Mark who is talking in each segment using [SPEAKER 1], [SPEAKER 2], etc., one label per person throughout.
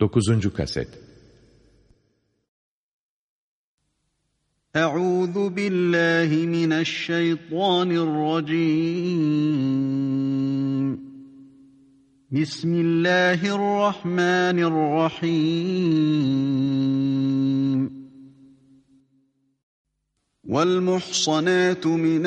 [SPEAKER 1] 9. kaset
[SPEAKER 2] Euzu billahi mineşşeytanirracim Bismillahirrahmanirrahim والمحصنات من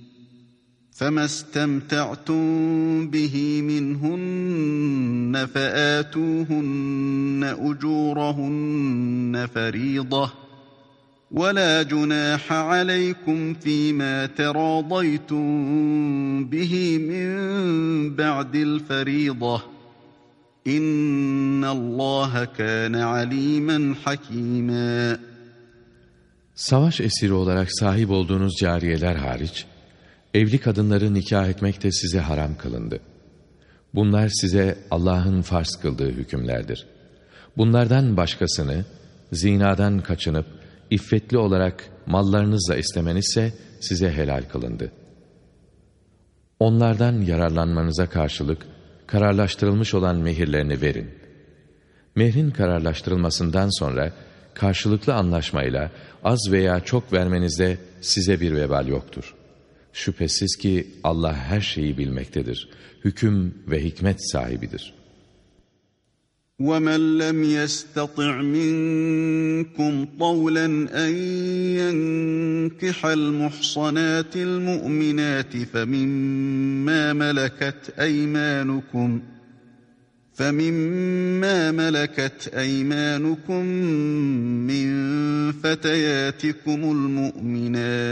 [SPEAKER 2] فما استمتعتم به منهن فآتوهن أجورهن فريضة ولا جناح عليكم فيما تراضيتم به من بعد الفريضة إن الله كان عليما حكيما
[SPEAKER 1] Savaş esiri olarak sahip olduğunuz cariyeler hariç, Evli kadınları nikah etmek de size haram kılındı. Bunlar size Allah'ın farz kıldığı hükümlerdir. Bunlardan başkasını zinadan kaçınıp iffetli olarak mallarınızla istemenizse size helal kılındı. Onlardan yararlanmanıza karşılık kararlaştırılmış olan mehirlerini verin. Mehrin kararlaştırılmasından sonra karşılıklı anlaşmayla az veya çok vermenizde size bir vebal yoktur.'' Şüphesiz ki Allah her şeyi bilmektedir. Hüküm ve hikmet sahibidir.
[SPEAKER 2] وَمَنْ لَمْ يَسْتَطِعْ مِنْكُمْ طَوْلًا أَنْ يَنْكِحَ الْمُحْصَنَاتِ الْمُؤْمِنَاتِ فَمِمَّا مَلَكَتْ أَيْمَانُكُمْ فَمِمَّا مَلَكَتْ أَيْمَانُكُمْ مِنْ فَتَيَاتِكُمُ الْمُؤْمِنَاتِ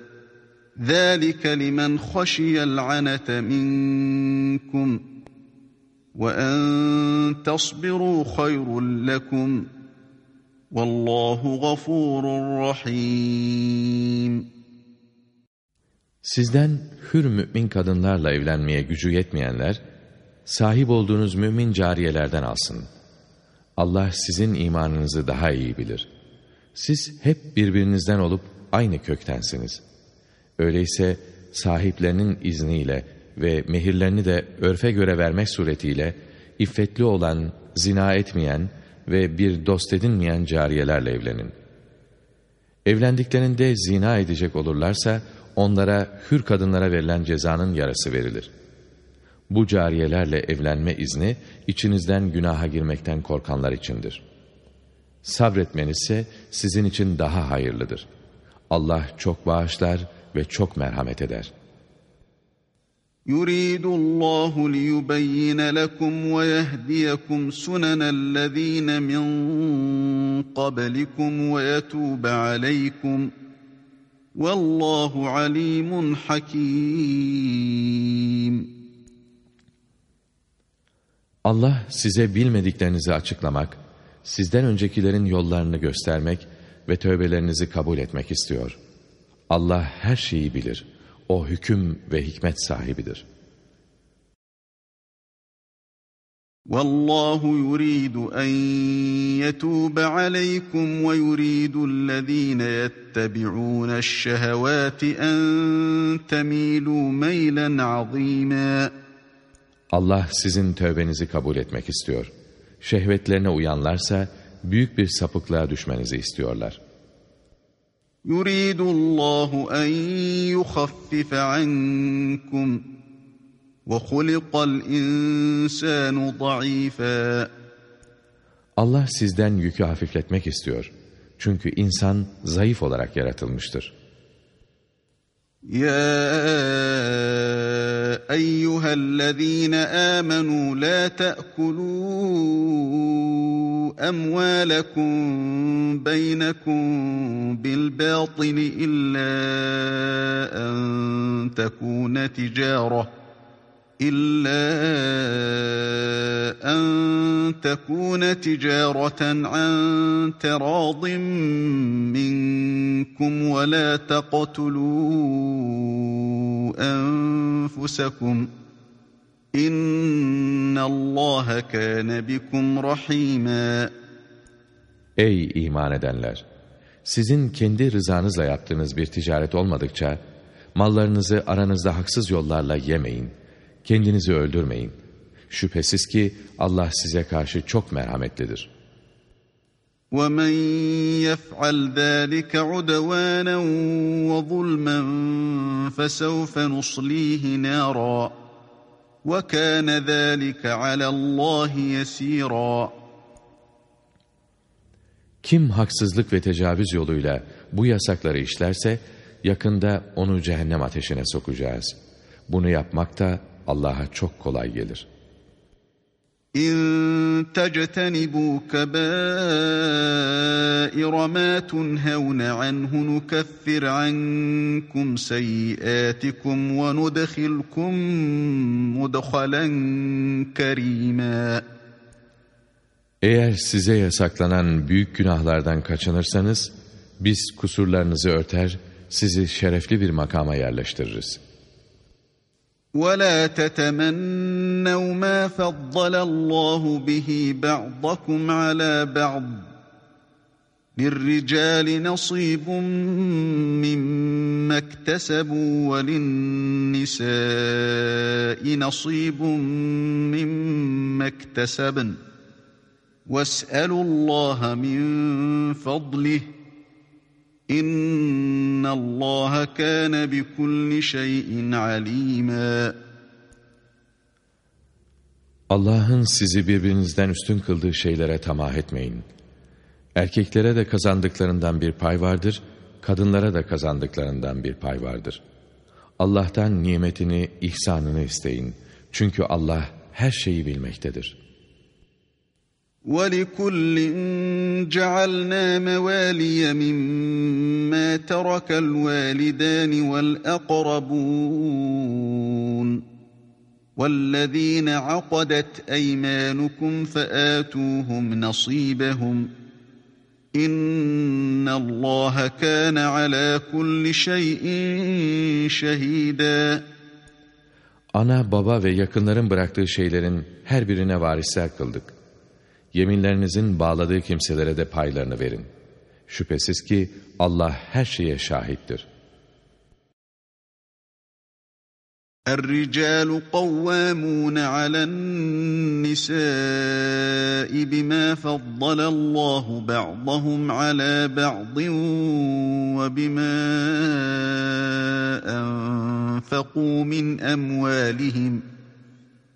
[SPEAKER 2] ذَٰلِكَ لِمَنْ خَشِيَ الْعَنَةَ مِنْكُمْ وَاَنْ تَصْبِرُوا خَيْرٌ لَكُمْ وَاللّٰهُ غَفُورٌ رَحِيمٌ
[SPEAKER 1] Sizden hür mümin kadınlarla evlenmeye gücü yetmeyenler, sahip olduğunuz mümin cariyelerden alsın. Allah sizin imanınızı daha iyi bilir. Siz hep birbirinizden olup aynı köktensiniz.'' Öyleyse sahiplerinin izniyle ve mehirlerini de örfe göre vermek suretiyle iffetli olan, zina etmeyen ve bir dost edinmeyen cariyelerle evlenin. Evlendiklerinde zina edecek olurlarsa onlara hür kadınlara verilen cezanın yarısı verilir. Bu cariyelerle evlenme izni içinizden günaha girmekten korkanlar içindir. Sabretmeniz ise sizin için daha hayırlıdır. Allah çok bağışlar, ve çok merhamet eder.
[SPEAKER 2] يُرِيدُ اللّٰهُ لِيُبَيِّنَ لَكُمْ وَيَهْدِيَكُمْ سُنَنَ الَّذ۪ينَ مِنْ قَبْلِكُمْ وَيَتُوبَ عَلَيْكُمْ وَاللّٰهُ عَلِيمٌ حَكِيمٌ
[SPEAKER 1] Allah size bilmediklerinizi açıklamak, sizden öncekilerin yollarını göstermek ve tövbelerinizi kabul etmek istiyor.'' Allah her şeyi bilir. O hüküm ve hikmet sahibidir.
[SPEAKER 2] وَاللّٰهُ يُرِيدُ أَنْ يَتُوبَ عَلَيْكُمْ وَيُرِيدُ الَّذ۪ينَ يَتَّبِعُونَ الشَّهَوَاتِ أَنْ تَمِيلُوا مَيْلًا عَظ۪يمًا
[SPEAKER 1] Allah sizin tövbenizi kabul etmek istiyor. Şehvetlerine uyanlarsa büyük bir sapıklığa düşmenizi istiyorlar.
[SPEAKER 2] يُرِيدُ اللّٰهُ اَنْ يُخَفِّفَ عَنْكُمْ وَخُلِقَ الْاِنْسَانُ ضَعِيفًا
[SPEAKER 1] Allah sizden yükü hafifletmek istiyor. Çünkü insan zayıf olarak yaratılmıştır.
[SPEAKER 2] يا ايها الذين امنوا لا تاكلوا اموالكم بينكم بالباطل الا ان تكون تجاره إلا أن تكون تجارة عن تراض منكم ولا تقتلوا أنفسكم إن الله كان بكم رحيما
[SPEAKER 1] Ey iman edenler! Sizin kendi rızanızla yaptığınız bir ticaret olmadıkça, mallarınızı aranızda haksız yollarla yemeyin Kendinizi öldürmeyin. Şüphesiz ki Allah size karşı çok merhametlidir.
[SPEAKER 2] وَمَنْ يَفْعَلْ ذَٰلِكَ عُدَوَانًا وَظُلْمًا فَسَوْفَ نُصْلِيهِ نَارًا وَكَانَ ذَٰلِكَ عَلَى اللّٰهِ يَس۪يرًا
[SPEAKER 1] Kim haksızlık ve tecavüz yoluyla bu yasakları işlerse, yakında onu cehennem ateşine sokacağız. Bunu yapmak da Allah'a çok kolay gelir.
[SPEAKER 2] İn tectenibu kebaira ma tunhevne anhu nukeffir ankum seyyiatikum ve nudkhilkum mudkhalen kerima.
[SPEAKER 1] Eğer size yasaklanan büyük günahlardan kaçınırsanız, biz kusurlarınızı örter, sizi şerefli bir makama yerleştiririz.''
[SPEAKER 2] ولا تتمنوا ما فضل الله به بعضكم على بعض للرجال نصيب مما اكتسبوا وللنساء نصيب مما اكتسبن واسالوا الله من فضله İnna Allah kana bi kulli şeyin alima.
[SPEAKER 1] Allah'ın sizi birbirinizden üstün kıldığı şeylere tamah etmeyin. Erkeklere de kazandıklarından bir pay vardır, kadınlara da kazandıklarından bir pay vardır. Allah'tan nimetini, ihsanını isteyin. Çünkü Allah her şeyi bilmektedir.''
[SPEAKER 2] وَلِكُلٍّ جَعَلْنَا مَوَالِيَ مِمَّا تَرَكَ الْوَالِدَانِ وَالْأَقْرَبُونَ وَالَّذِينَ عَقَدَتْ أَيْمَانُكُمْ فَآتُوهُمْ نَصِيبَهُمْ إِنَّ اللَّهَ كَانَ عَلَى كُلِّ شَيْءٍ شَهِيدًا
[SPEAKER 1] Ana, baba ve yakınların bıraktığı şeylerin her birine varisler kıldık. Yeminlerinizin bağladığı kimselere de paylarını verin. Şüphesiz ki Allah her şeye şahittir.
[SPEAKER 2] الرجال قوامون على النساء بما فضل الله بعضهم على بعض وبما أنفقوا من أموالهم ۖ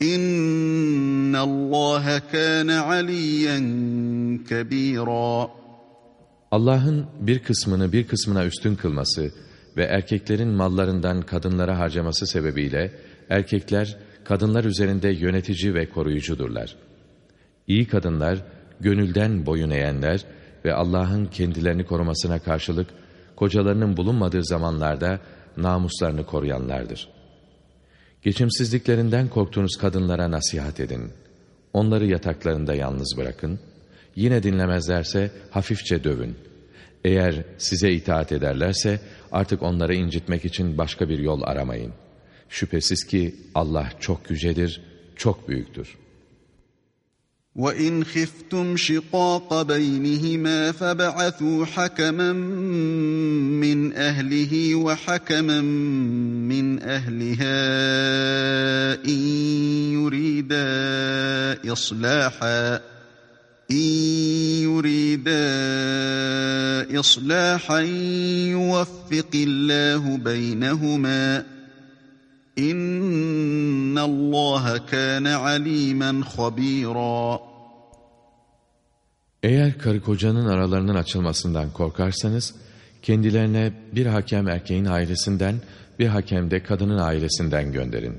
[SPEAKER 2] İnna Allah kana aliyen.
[SPEAKER 1] Allah'ın bir kısmını bir kısmına üstün kılması ve erkeklerin mallarından kadınlara harcaması sebebiyle erkekler kadınlar üzerinde yönetici ve koruyucudurlar. İyi kadınlar gönülden boyun eğenler ve Allah'ın kendilerini korumasına karşılık kocalarının bulunmadığı zamanlarda namuslarını koruyanlardır.'' Geçimsizliklerinden korktuğunuz kadınlara nasihat edin. Onları yataklarında yalnız bırakın. Yine dinlemezlerse hafifçe dövün. Eğer size itaat ederlerse artık onları incitmek için başka bir yol aramayın. Şüphesiz ki Allah çok yücedir, çok büyüktür.
[SPEAKER 2] وَاِنْ خِفْتُمْ شِقَاقَ بَيْنِهِمَا فَبَعَثُوا حَكَمًا مِّنْ أَهْلِهِ وَحَكَمًا مِّنْ أَهْلِهَا اِنْ يُرِيدَا إِصْلَاحًا اِنْ يُرِيدَا إِصْلَاحًا يُوَفِّقِ اللّٰهُ بَيْنَهُمَا İnna Allah kana alimen habira.
[SPEAKER 1] Eğer karı kocanın aralarının açılmasından korkarsanız, kendilerine bir hakem erkeğin ailesinden, bir hakem de kadının ailesinden gönderin.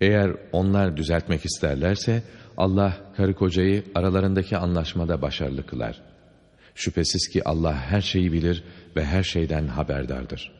[SPEAKER 1] Eğer onlar düzeltmek isterlerse, Allah karı kocayı aralarındaki anlaşmada başarılı kılar. Şüphesiz ki Allah her şeyi bilir ve her şeyden haberdardır.''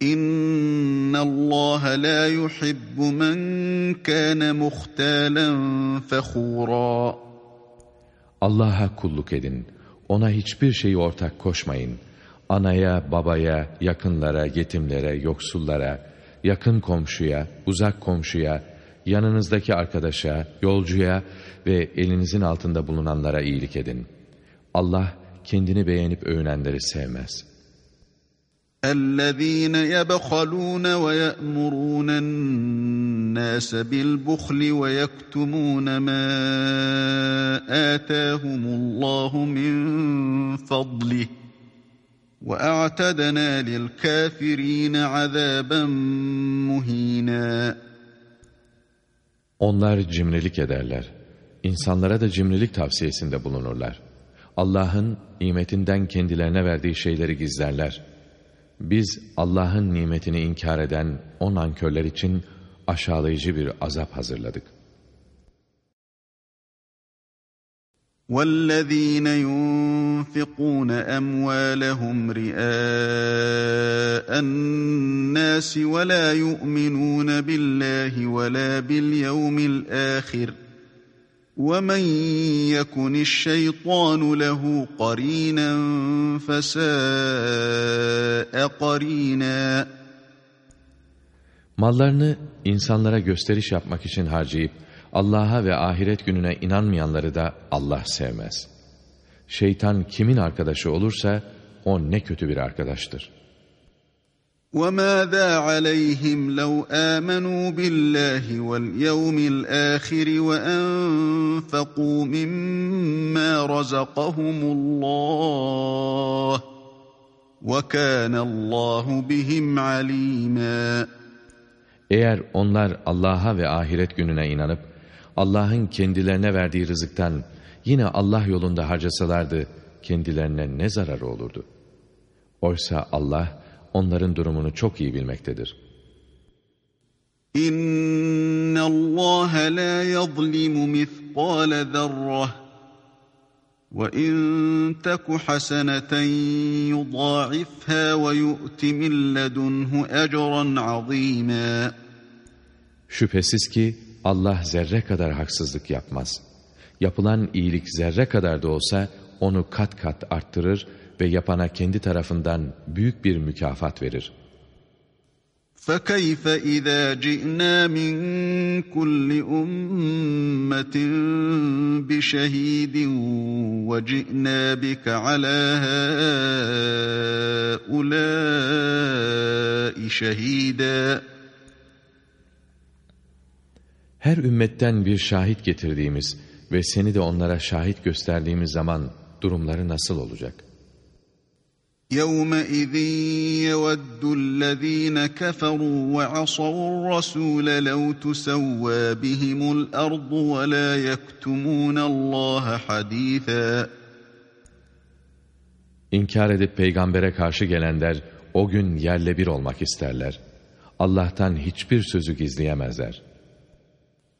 [SPEAKER 2] İnna Allah la yuhibbu men kana muhtalen fehura.
[SPEAKER 1] Allah'a kulluk edin. Ona hiçbir şeyi ortak koşmayın. Anaya, babaya, yakınlara, yetimlere, yoksullara, yakın komşuya, uzak komşuya, yanınızdaki arkadaşa, yolcuya ve elinizin altında bulunanlara iyilik edin. Allah kendini beğenip övünenleri sevmez.''
[SPEAKER 2] الذين يبخلون ويأمرون الناس بالبخل ويكتمون ما آتاهم الله من فضله وأعتدنا للكافرين عذابا مهينا
[SPEAKER 1] Onlar cimrilik ederler. İnsanlara da cimrilik tavsiyesinde bulunurlar. Allah'ın nimetinden kendilerine verdiği şeyleri gizlerler. Biz Allah'ın nimetini inkar eden o nankörler için aşağılayıcı bir azap hazırladık.
[SPEAKER 2] وَالَّذ۪ينَ يُنْفِقُونَ أَمْوَالَهُمْ رِئَاءَ النَّاسِ وَلَا يُؤْمِنُونَ بِاللّٰهِ وَلَا بِالْيَوْمِ الْآخِرِ وَمَنْ يَكُنِ الشَّيْطَانُ لَهُ قَرِينًا فَسَاءَ قَرِينًا
[SPEAKER 1] Mallarını insanlara gösteriş yapmak için harcayıp Allah'a ve ahiret gününe inanmayanları da Allah sevmez. Şeytan kimin arkadaşı olursa o ne kötü bir arkadaştır.''
[SPEAKER 2] وَمَاذَا عَلَيْهِمْ لَوْ آمَنُوا بِاللّٰهِ وَالْيَوْمِ الْآخِرِ وَأَنْفَقُوا مِمَّا رَزَقَهُمُ اللّٰهِ وَكَانَ اللّٰهُ بِهِمْ عَلِيمًا
[SPEAKER 1] Eğer onlar Allah'a ve ahiret gününe inanıp, Allah'ın kendilerine verdiği rızıktan yine Allah yolunda harcasalardı, kendilerine ne zararı olurdu? Oysa Allah, onların durumunu çok iyi bilmektedir.
[SPEAKER 2] La yuzlimu mithqala zerrah ve in taku haseneten yudâifhâ ve yu'ti min ledunhu ecran azîmâ.
[SPEAKER 1] Şüphesiz ki Allah zerre kadar haksızlık yapmaz. Yapılan iyilik zerre kadar da olsa onu kat kat arttırır ve yapana kendi tarafından büyük bir mükafat verir.
[SPEAKER 2] فَكَيْفَ إِذَا جِئْنَا مِنْ كُلِّ أُمَّةٍ بِشَهِيدٍ وَجِئْنَا بِكَ عَلَى هَؤُلَاءِ شَهِيدًا
[SPEAKER 1] Her ümmetten bir şahit getirdiğimiz ve seni de onlara şahit gösterdiğimiz zaman durumları nasıl olacak?'
[SPEAKER 2] يومئذ يود الذين كفروا وعصوا الرسول لو تسوى بهم الأرض ولا يكتمون الله حديثا
[SPEAKER 1] İnkar edip peygambere karşı gelenler o gün yerle bir olmak isterler. Allah'tan hiçbir sözü gizleyemezler.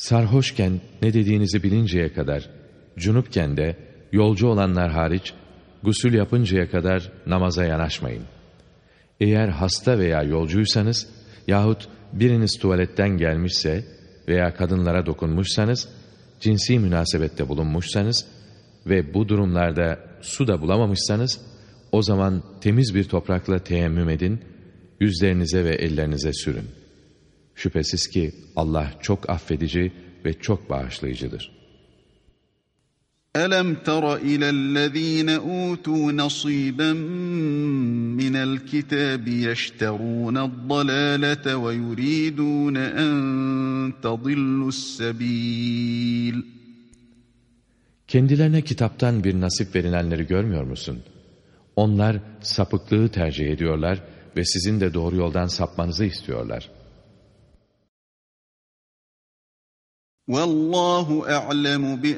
[SPEAKER 1] Sarhoşken ne dediğinizi bilinceye kadar, cunupken de yolcu olanlar hariç, gusül yapıncaya kadar namaza yanaşmayın. Eğer hasta veya yolcuysanız yahut biriniz tuvaletten gelmişse veya kadınlara dokunmuşsanız, cinsi münasebette bulunmuşsanız ve bu durumlarda su da bulamamışsanız, o zaman temiz bir toprakla teyemmüm edin, yüzlerinize ve ellerinize sürün. Şüphesiz ki Allah çok affedici ve çok bağışlayıcıdır.''
[SPEAKER 2] ألم تر إلى الذين أوتوا نصيبا من الكتاب يشترون الضلالة ويريدون أن تضلوا السبيل
[SPEAKER 1] Kendilerine kitaptan bir nasip verilenleri görmüyor musun? Onlar sapıklığı tercih ediyorlar ve sizin de doğru yoldan sapmanızı istiyorlar.''
[SPEAKER 2] Vallahu a'lemu bi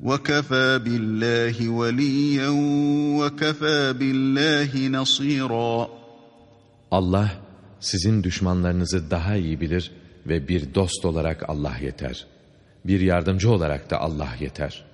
[SPEAKER 2] ve kafa billahi veliyen ve kafa billahi nasira.
[SPEAKER 1] Allah sizin düşmanlarınızı daha iyi bilir ve bir dost olarak Allah yeter. Bir yardımcı olarak da Allah yeter.''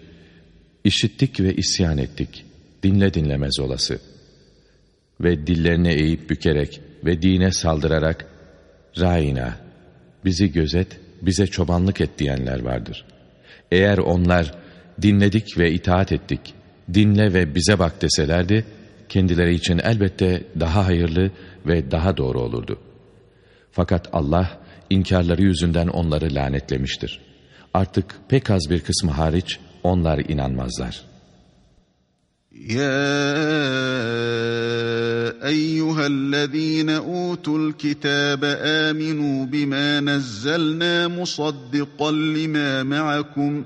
[SPEAKER 1] İşittik ve isyan ettik, dinle dinlemez olası. Ve dillerine eğip bükerek ve dine saldırarak, Raina, bizi gözet, bize çobanlık et diyenler vardır. Eğer onlar, dinledik ve itaat ettik, dinle ve bize bak deselerdi, kendileri için elbette daha hayırlı ve daha doğru olurdu. Fakat Allah, inkarları yüzünden onları lanetlemiştir. Artık pek az bir kısmı hariç, onlar inanmazlar.
[SPEAKER 2] Ya eyyühellezîne utul kitâbe âminû bimâ nezzelnâ musaddiqan limâ me'akum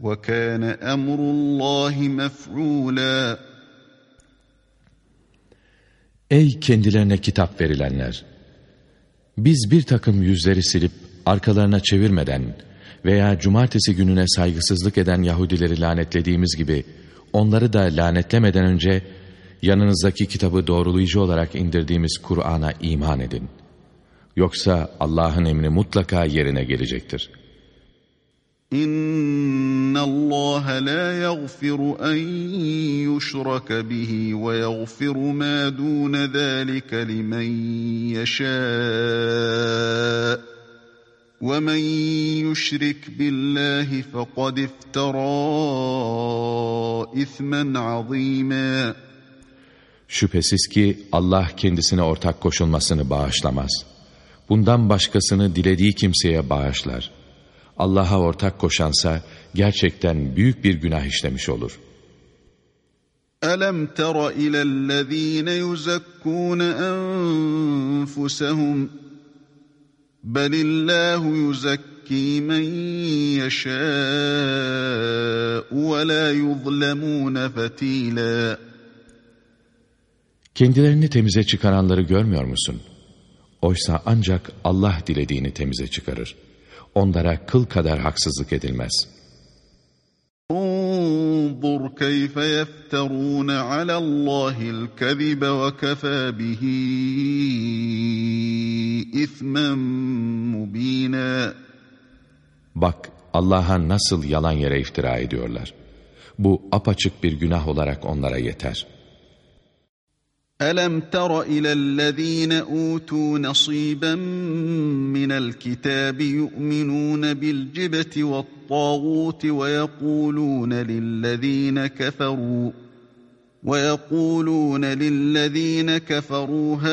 [SPEAKER 2] وَكَانَ أَمْرُ اللّٰهِ مَفْعُولًا
[SPEAKER 1] Ey kendilerine kitap verilenler! Biz bir takım yüzleri silip arkalarına çevirmeden veya cumartesi gününe saygısızlık eden Yahudileri lanetlediğimiz gibi onları da lanetlemeden önce yanınızdaki kitabı doğrulayıcı olarak indirdiğimiz Kur'an'a iman edin. Yoksa Allah'ın emri mutlaka yerine gelecektir.
[SPEAKER 2] İnna Allah la yaghfiru en yushraka bihi ve yaghfiru ma dun zalika limen yasha. وَمَنْ يُشْرِكْ بِاللّٰهِ فَقَدْ اِفْتَرَى اِثْمًا عَظ۪يمًا
[SPEAKER 1] Şüphesiz ki Allah kendisine ortak koşulmasını bağışlamaz. Bundan başkasını dilediği kimseye bağışlar. Allah'a ortak koşansa gerçekten büyük bir günah işlemiş olur.
[SPEAKER 2] أَلَمْ تَرَ إِلَى الَّذ۪ينَ يُزَكُّونَ أَنفُسَهُمْ بَلِ اللّٰهُ يُزَكِّي مَنْ يَشَاءُ وَلَا يُظْلَمُونَ فَتِيلًا
[SPEAKER 1] Kendilerini temize çıkaranları görmüyor musun? Oysa ancak Allah dilediğini temize çıkarır. Onlara kıl kadar haksızlık edilmez.
[SPEAKER 2] انظر كيف يفترون على الله الكذب وكفى به إثما مبينا
[SPEAKER 1] Bak Allah'a nasıl yalan yere iftira ediyorlar. Bu apaçık bir günah olarak onlara yeter.''
[SPEAKER 2] ألم تر إلى الذين أوتوا نصيبا من الكتاب يؤمنون بالجبت والطاغوت ويقولون للذين كفروا ويقولون للذين كفروا هؤلاء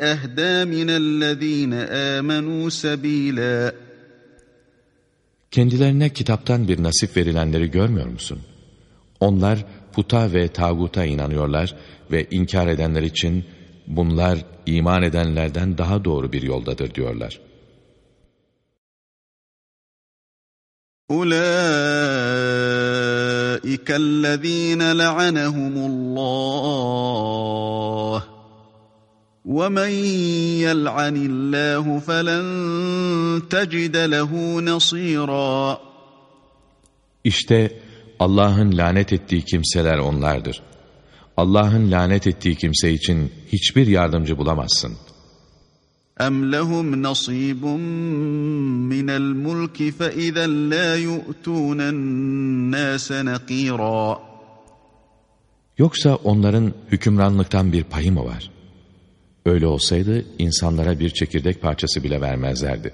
[SPEAKER 2] أهدى من الذين آمنوا سبيلا
[SPEAKER 1] Kendilerine kitaptan bir nasip verilenleri görmüyor musun? Onlar puta ve tağuta inanıyorlar ve inkar edenler için bunlar iman edenlerden daha doğru bir yoldadır diyorlar.
[SPEAKER 2] أُولَٰئِكَ الَّذ۪ينَ لَعَنَهُمُ اللّٰهِ وَمَنْ يَلْعَنِ اللّٰهُ فَلَنْ تَجِدَ لَهُ نَصِيرًا
[SPEAKER 1] İşte Allah'ın lanet ettiği kimseler onlardır. Allah'ın lanet ettiği kimse için hiçbir yardımcı bulamazsın.
[SPEAKER 2] اَمْ لَهُمْ نَصِيبٌ مِّنَ الْمُلْكِ فَاِذًا لَا يُؤْتُونَ النَّاسَ نَقِيرًا
[SPEAKER 1] Yoksa onların hükümranlıktan bir payı mı var? Öyle olsaydı insanlara bir çekirdek parçası bile vermezlerdi.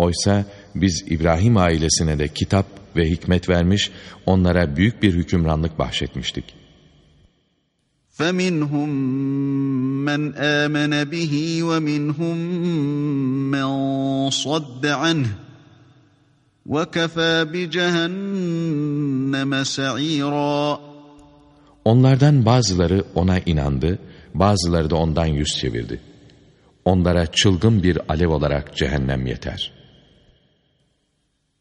[SPEAKER 1] Oysa biz İbrahim ailesine de kitap ve hikmet vermiş, onlara büyük bir hükümranlık bahşetmiştik.
[SPEAKER 2] فَمِنْهُمْ مَنْ آمَنَ بِهِ وَمِنْهُمْ مَنْ صَدَّ عَنْهُ وَكَفَى بِجَهَنَّمَ سَعِيرًا
[SPEAKER 1] Onlardan bazıları ona inandı, bazıları da ondan yüz çevirdi. Onlara çılgın bir alev olarak cehennem yeter.''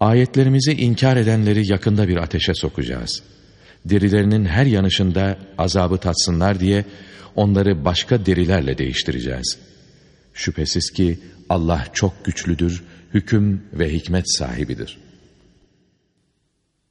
[SPEAKER 1] Ayetlerimizi inkar edenleri yakında bir ateşe sokacağız. Derilerinin her yanışında azabı tatsınlar diye onları başka derilerle değiştireceğiz. Şüphesiz ki Allah çok güçlüdür, hüküm ve hikmet sahibidir.''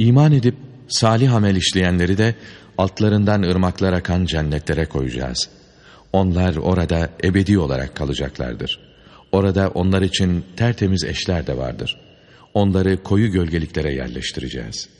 [SPEAKER 1] İman edip salih amel işleyenleri de altlarından ırmaklar akan cennetlere koyacağız. Onlar orada ebedi olarak kalacaklardır. Orada onlar için tertemiz eşler de vardır. Onları koyu gölgeliklere yerleştireceğiz.''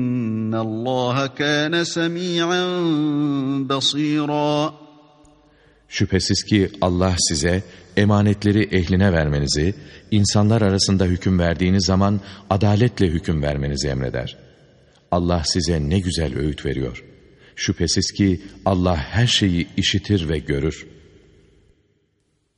[SPEAKER 2] İnna Allah kana semi'an.
[SPEAKER 1] Şüphesiz ki Allah size emanetleri ehline vermenizi, insanlar arasında hüküm verdiğiniz zaman adaletle hüküm vermenizi emreder. Allah size ne güzel öğüt veriyor. Şüphesiz ki Allah her şeyi işitir ve görür.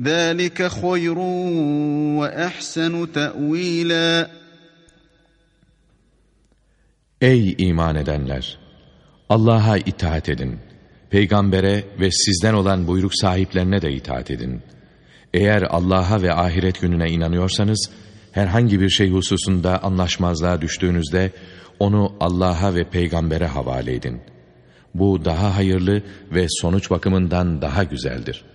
[SPEAKER 2] ذَٰلِكَ خَيْرٌ وَأَحْسَنُ تَأْو۪يلًا
[SPEAKER 1] Ey iman edenler! Allah'a itaat edin. Peygambere ve sizden olan buyruk sahiplerine de itaat edin. Eğer Allah'a ve ahiret gününe inanıyorsanız, herhangi bir şey hususunda anlaşmazlığa düştüğünüzde, onu Allah'a ve peygambere havale edin. Bu daha hayırlı ve sonuç bakımından daha güzeldir.''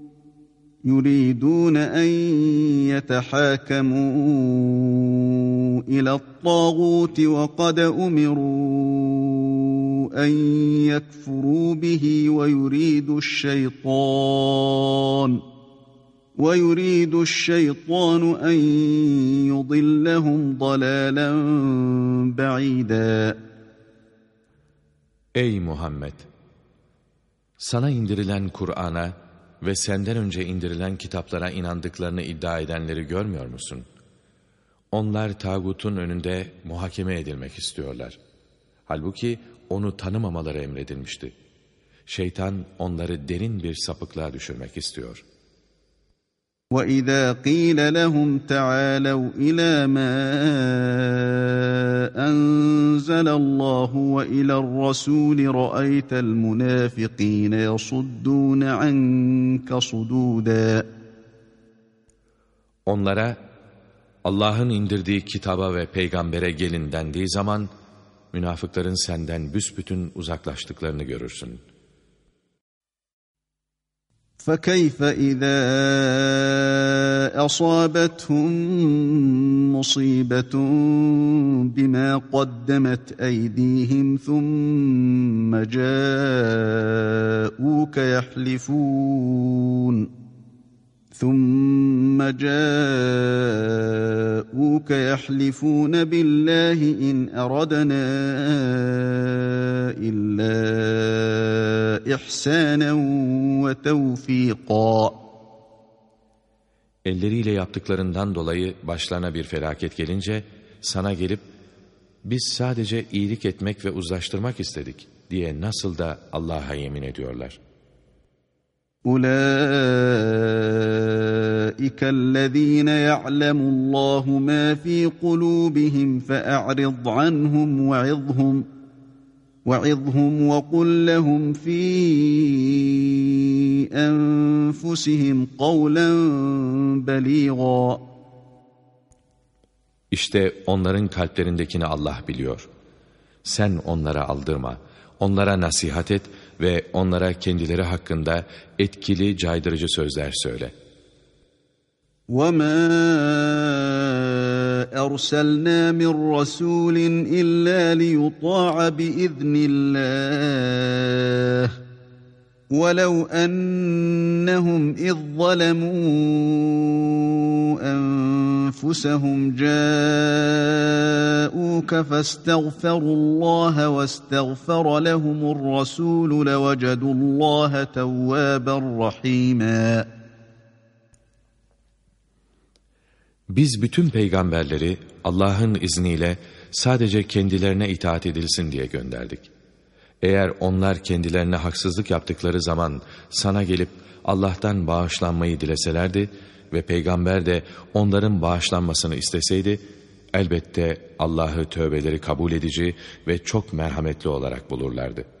[SPEAKER 2] يريدون أن يتحاكموا إلى الطاغوت وقد أمروا أن يكفروا به ويريد الشيطان ويريد الشيطان أن يضلهم ضلالا بعيدا
[SPEAKER 1] Ey Muhammed! Sana indirilen Kur'an'a ve senden önce indirilen kitaplara inandıklarını iddia edenleri görmüyor musun? Onlar tağutun önünde muhakeme edilmek istiyorlar. Halbuki onu tanımamaları emredilmişti. Şeytan onları derin bir sapıklığa düşürmek istiyor.''
[SPEAKER 2] وَإِذَا قِيلَ لَهُمْ تَعَالَوْا إِلَى مَا أَنزَلَ اللَّهُ وَإِلَى الرَّسُولِ رَأَيْتَ الْمُنَافِقِينَ يَصُدُّونَ عَنْكَ صُدُودًا
[SPEAKER 1] Onlara Allah'ın indirdiği kitaba ve peygambere gelin dendiği zaman münafıkların senden büsbütün uzaklaştıklarını görürsün.''
[SPEAKER 2] فكيف إذا أصابتهم مصيبة بما قدمت أيديهم ثم جاءوك يحلفون ثم جاءوك يحلفون بالله إن أردنا إلا إحسانا وتوفيقا
[SPEAKER 1] Elleriyle yaptıklarından dolayı başlarına bir felaket gelince sana gelip biz sadece iyilik etmek ve uzlaştırmak istedik diye nasıl da Allah'a yemin ediyorlar.
[SPEAKER 2] أولئك الذين يعلم الله ما في قلوبهم فأعرض عنهم وعظهم وعظهم وقل لهم في أنفسهم قولا بليغا
[SPEAKER 1] İşte onların kalplerindekini Allah biliyor. Sen onlara aldırma, onlara nasihat et ve onlara kendileri hakkında etkili, caydırıcı sözler söyle.
[SPEAKER 2] وَمَا أَرْسَلْنَا مِنْ رَسُولٍ إِلَّا لِيُطَاعَ بِإِذْنِ اللَّهِ وَلَوْ أَنَّهُمْ إِذ ظَلَمُوا أَنفُسَهُمْ جَاءُوكَ فَاسْتَغْفَرُوا اللَّهَ وَاسْتَغْفَرَ لَهُمُ الرَّسُولُ لَوَجَدُوا اللَّهَ تَوَّابًا رَحِيمًا
[SPEAKER 1] Biz bütün peygamberleri Allah'ın izniyle sadece kendilerine itaat edilsin diye gönderdik. Eğer onlar kendilerine haksızlık yaptıkları zaman sana gelip Allah'tan bağışlanmayı dileselerdi ve peygamber de onların bağışlanmasını isteseydi, elbette Allah'ı tövbeleri kabul edici ve çok merhametli olarak bulurlardı.''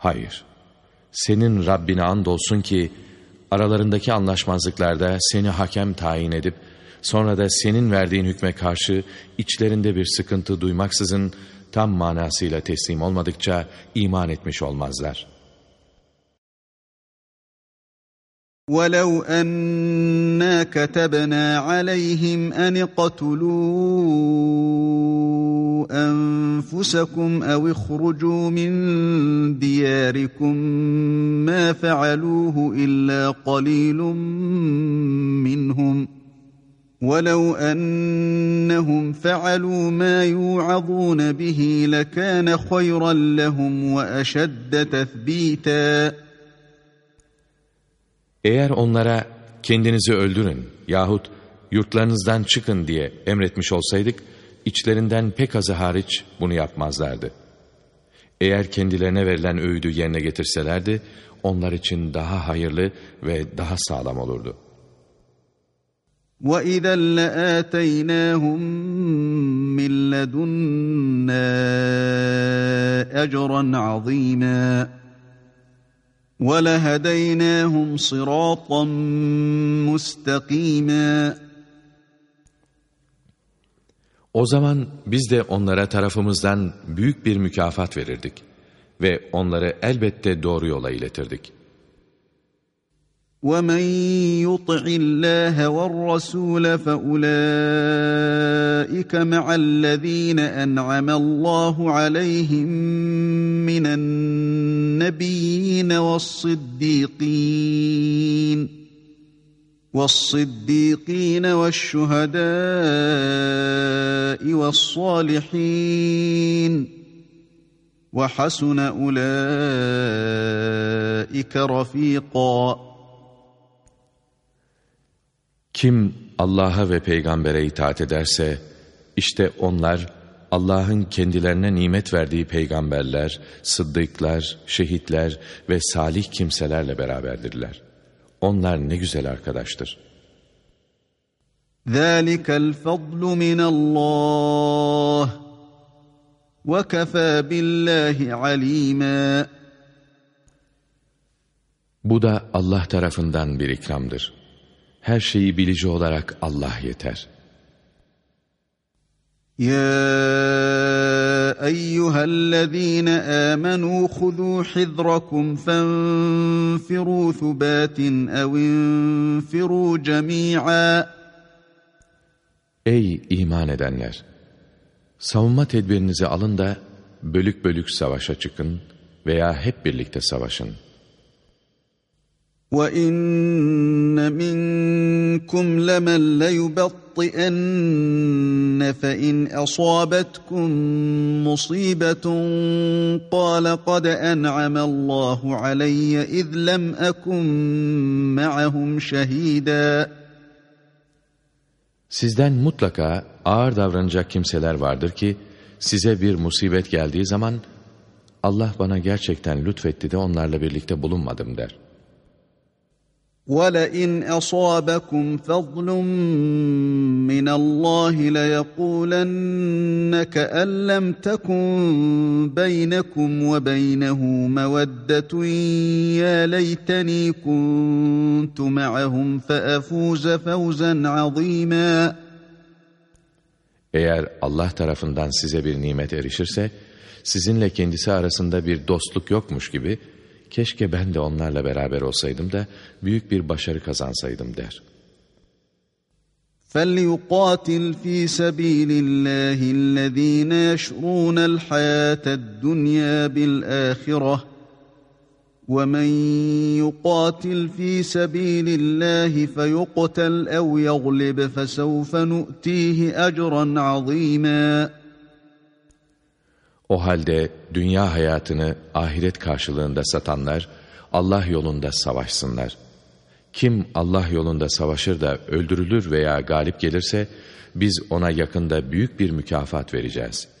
[SPEAKER 1] Hayır, senin Rabbine andolsun ki aralarındaki anlaşmazlıklarda seni hakem tayin edip sonra da senin verdiğin hükme karşı içlerinde bir sıkıntı duymaksızın tam manasıyla teslim olmadıkça iman etmiş olmazlar.''
[SPEAKER 2] ولو أنا كتبنا عليهم أن اقتلوا أنفسكم أو اخرجوا من دياركم ما فعلوه إلا قليل منهم ولو أنهم فعلوا ما يوعظون به لكان خيرا لهم وأشد تثبيتاً.
[SPEAKER 1] Eğer onlara kendinizi öldürün yahut yurtlarınızdan çıkın diye emretmiş olsaydık, içlerinden pek azı hariç bunu yapmazlardı. Eğer kendilerine verilen öğüdü yerine getirselerdi, onlar için daha hayırlı ve daha sağlam olurdu.
[SPEAKER 2] وَإِذًا لَآتَيْنَاهُمْ مِنْ لَدُنَّا أَجْرًا عَظِيمًا وَلَهَدَيْنَاهُمْ صِرَاطًا مُسْتَقِيمًا
[SPEAKER 1] O zaman biz de onlara tarafımızdan büyük bir mükafat verirdik ve onları elbette doğru yola iletirdik.
[SPEAKER 2] وَمَنْ يُطِعِ اللّٰهَ وَالرَّسُولَ فَأُولَٰئِكَ مَعَ الَّذ۪ينَ أَنْعَمَ اللّٰهُ عَلَيْهِمْ مِنَ النَّبِيِّينَ وَالصِّدِّيقِينَ وَالصِّدِّيقِينَ وَالشُّهَدَاءِ وَالصَّالِحِينَ وَحَسُنَ أُولَٰئِكَ رَفِيقًا
[SPEAKER 1] Kim Allah'a ve peygambere itaat ederse, işte onlar Allah'ın kendilerine nimet verdiği peygamberler, sıddıklar, şehitler ve salih kimselerle beraberdirler. Onlar ne güzel arkadaştır.
[SPEAKER 2] ذَٰلِكَ الْفَضْلُ مِنَ اللّٰهِ وَكَفَى بِاللّٰهِ عَلِيمًا
[SPEAKER 1] Bu da Allah tarafından bir ikramdır. Her şeyi bilici olarak Allah yeter.
[SPEAKER 2] يا ايها الذين امنوا خذوا حذركم فانفروا ثبات او انفروا جميعا
[SPEAKER 1] Ey iman edenler! Savunma tedbirinizi alın da bölük bölük savaşa çıkın veya hep birlikte savaşın.
[SPEAKER 2] وَإِنَّ مِنْكُمْ لَمَنْ لَيُبَطِّئَنَّ فَإِنْ أَصَابَتْكُمْ مُصِيبَةٌ قَالَ قَدْ أَنْعَمَ اللّٰهُ عَلَيَّ إِذْ لَمْ أَكُنْ مَعَهُمْ شَهِيدًا
[SPEAKER 1] Sizden mutlaka ağır davranacak kimseler vardır ki, size bir musibet geldiği zaman, Allah bana gerçekten lütfetti de onlarla birlikte bulunmadım der.
[SPEAKER 2] وَلَئِنْ أَصَابَكُمْ فَضْلٌ مِّنَ اللّٰهِ لَيَقُولَنَّ كَأَن لَّمْ تَكُن بَيْنَكُمْ وَبَيْنَهُ مَوَدَّةٌ يَا لَيْتَنِي كُنتُ مَعَهُمْ فَأَفُوزَ فَوْزًا عَظِيمًا
[SPEAKER 1] Eğer Allah tarafından size bir nimet erişirse, sizinle kendisi arasında bir dostluk yokmuş gibi, keşke ben de onlarla beraber olsaydım da büyük bir başarı kazansaydım der.
[SPEAKER 2] فَلْيُقَاتِلْ فِي سَب۪يلِ اللّٰهِ الَّذ۪ينَ يَشْرُونَ الْحَيَاةَ الدُّنْيَا بِالْآخِرَةِ وَمَنْ يُقَاتِلْ فِي سَب۪يلِ اللّٰهِ فَيُقْتَلْ أَوْ يَغْلِبْ فَسَوْفَ نُؤْتِيهِ أَجْرًا عَظ۪يمًا
[SPEAKER 1] O halde dünya hayatını ahiret karşılığında satanlar Allah yolunda savaşsınlar. Kim Allah yolunda savaşır da öldürülür veya galip gelirse biz ona yakında büyük bir mükafat vereceğiz.''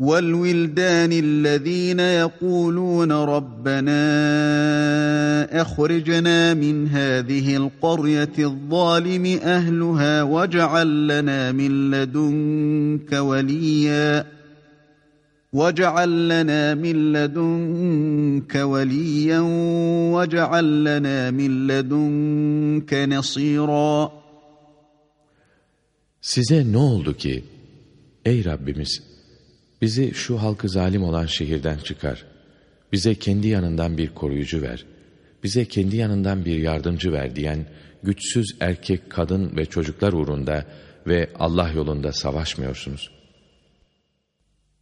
[SPEAKER 2] والولدان الذين يقولون ربنا أخرجنا من هذه القرية الظالم أهلها واجعل لنا من لدنك وليا واجعل لنا من لدنك وليا واجعل لنا من لدنك نصيرا
[SPEAKER 1] Size ne oldu ki? Ey Rabbimiz! Bizi şu halkı zalim olan şehirden çıkar. Bize kendi yanından bir koruyucu ver. Bize kendi yanından bir yardımcı ver diyen güçsüz erkek, kadın ve çocuklar uğrunda ve Allah yolunda savaşmıyorsunuz.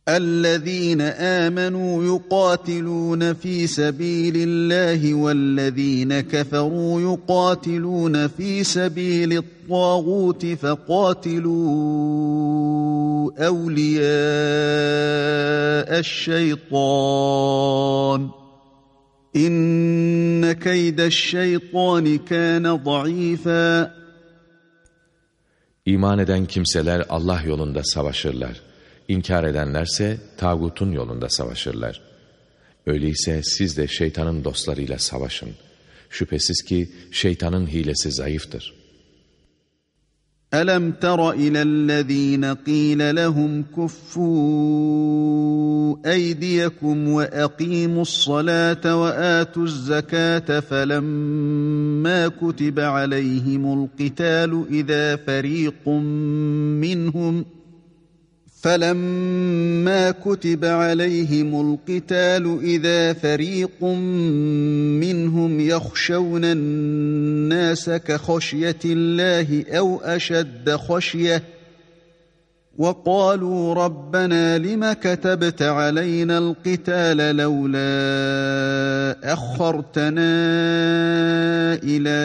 [SPEAKER 2] الذين آمنوا يقاتلون في سبيل الله والذين كفروا يقاتلون في سبيل الطاغوت فقاتلوا أولياء الشيطان إن كيد الشيطان كان ضعيفا
[SPEAKER 1] İman eden kimseler Allah yolunda savaşırlar. İnkar edenlerse tağutun yolunda savaşırlar. Öyleyse siz de şeytanın dostlarıyla savaşın. Şüphesiz ki şeytanın hilesi zayıftır.
[SPEAKER 2] ألم تر إلى الذين قيل لهم كفوا أيديكم وأقيموا الصلاة وآتوا الزكاة فلما كتب عليهم القتال إذا فريق منهم ۖ فَلَمَّا كُتِبَ عَلَيْهِمُ الْقِتَالُ إِذَا فَرِيقٌ مِّنْهُمْ يَخْشَوْنَ النَّاسَ كَخَشْيَةِ اللَّهِ أَوْ أَشَدَّ خَشْيَةً وَقَالُوا رَبَّنَا لِمَ كَتَبْتَ عَلَيْنَا الْقِتَالَ لَوْلَا أَخَّرْتَنَا إِلَى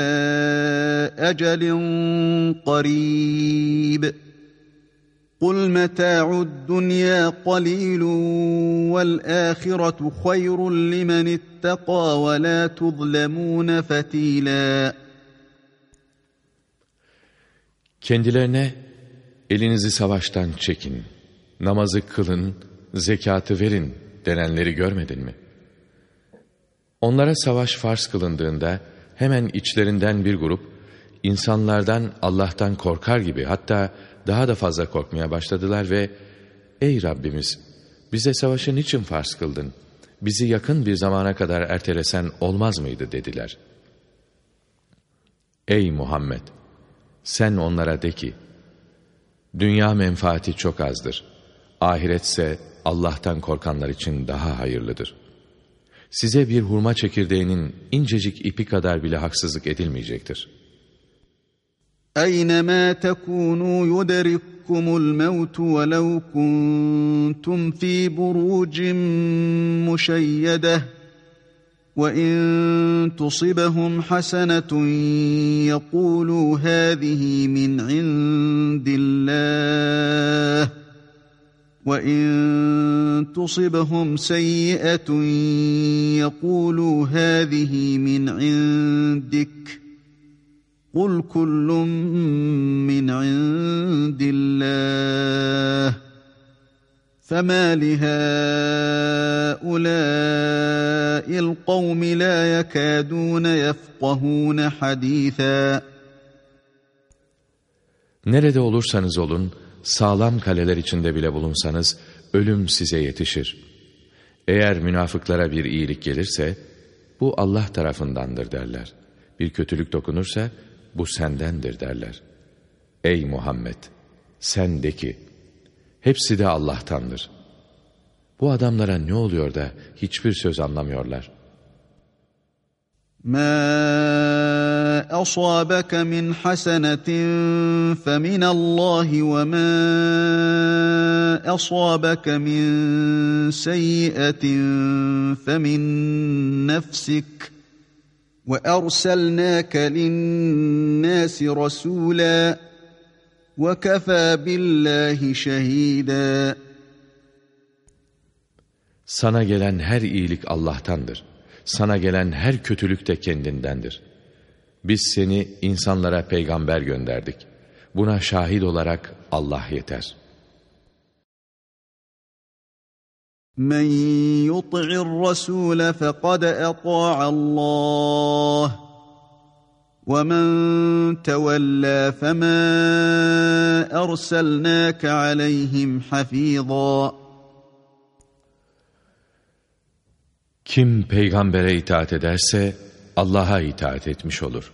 [SPEAKER 2] أَجَلٍ قَرِيبٍ قُلْ مَتَاعُ الدُّنْيَا قَلِيلٌ وَالْآخِرَةُ خَيْرٌ لِمَنِ اتَّقَى وَلَا تُظْلَمُونَ فَتِيلًا
[SPEAKER 1] Kendilerine elinizi savaştan çekin, namazı kılın, zekatı verin denenleri görmedin mi? Onlara savaş farz kılındığında hemen içlerinden bir grup insanlardan Allah'tan korkar gibi hatta daha da fazla korkmaya başladılar ve ''Ey Rabbimiz bize savaşı niçin farz kıldın? Bizi yakın bir zamana kadar ertelesen olmaz mıydı?'' dediler. Ey Muhammed! Sen onlara de ki, Dünya menfaati çok azdır. Ahiretse Allah'tan korkanlar için daha hayırlıdır. Size bir hurma çekirdeğinin incecik ipi kadar bile haksızlık edilmeyecektir.
[SPEAKER 2] اَيْنَمَا تَكُونُوا يُدَرِكُّمُ الْمَوْتُ وَلَوْ كُنْتُمْ فِي بُرُوجٍ مُشَيَّدَةٍ وَإِن تُصِبَهُمْ حَسَنَةٌ يَقُولُوا هَذِهِ مِنْ عِنْدِ اللَّهِ وَإِن تُصِبْهُمْ سَيِّئَةٌ يَقُولُوا هَذِهِ مِنْ عِنْدِكَ قُلْ كُلٌّ مِنْ عِنْدِ اللَّهِ فَمَا لِهَٰؤُلَاءِ الْقَوْمِ لَا يَكَادُونَ يَفْقَهُونَ حَدِيثًا
[SPEAKER 1] Nerede olursanız olun, sağlam kaleler içinde bile bulunsanız, ölüm size yetişir. Eğer münafıklara bir iyilik gelirse, bu Allah tarafındandır derler. Bir kötülük dokunursa, bu sendendir derler. Ey Muhammed! Sen de ki, hepsi de Allah'tandır. Bu adamlara ne oluyor da hiçbir söz anlamıyorlar.
[SPEAKER 2] ما أصابك من حسنة فمن الله وما أصابك من سيئة فمن نفسك وأرسلناك للناس رسولا وكفى بالله شهيدا
[SPEAKER 1] Sana gelen her iyilik Allah'tandır. Sana gelen her kötülük de kendindendir. Biz seni insanlara peygamber gönderdik. Buna şahit olarak Allah yeter.
[SPEAKER 2] Men yuti'ir rasule fekad eta'a Allah. Ve men tevella fema erselnâke aleyhim.
[SPEAKER 1] Kim peygambere itaat ederse Allah'a itaat etmiş olur.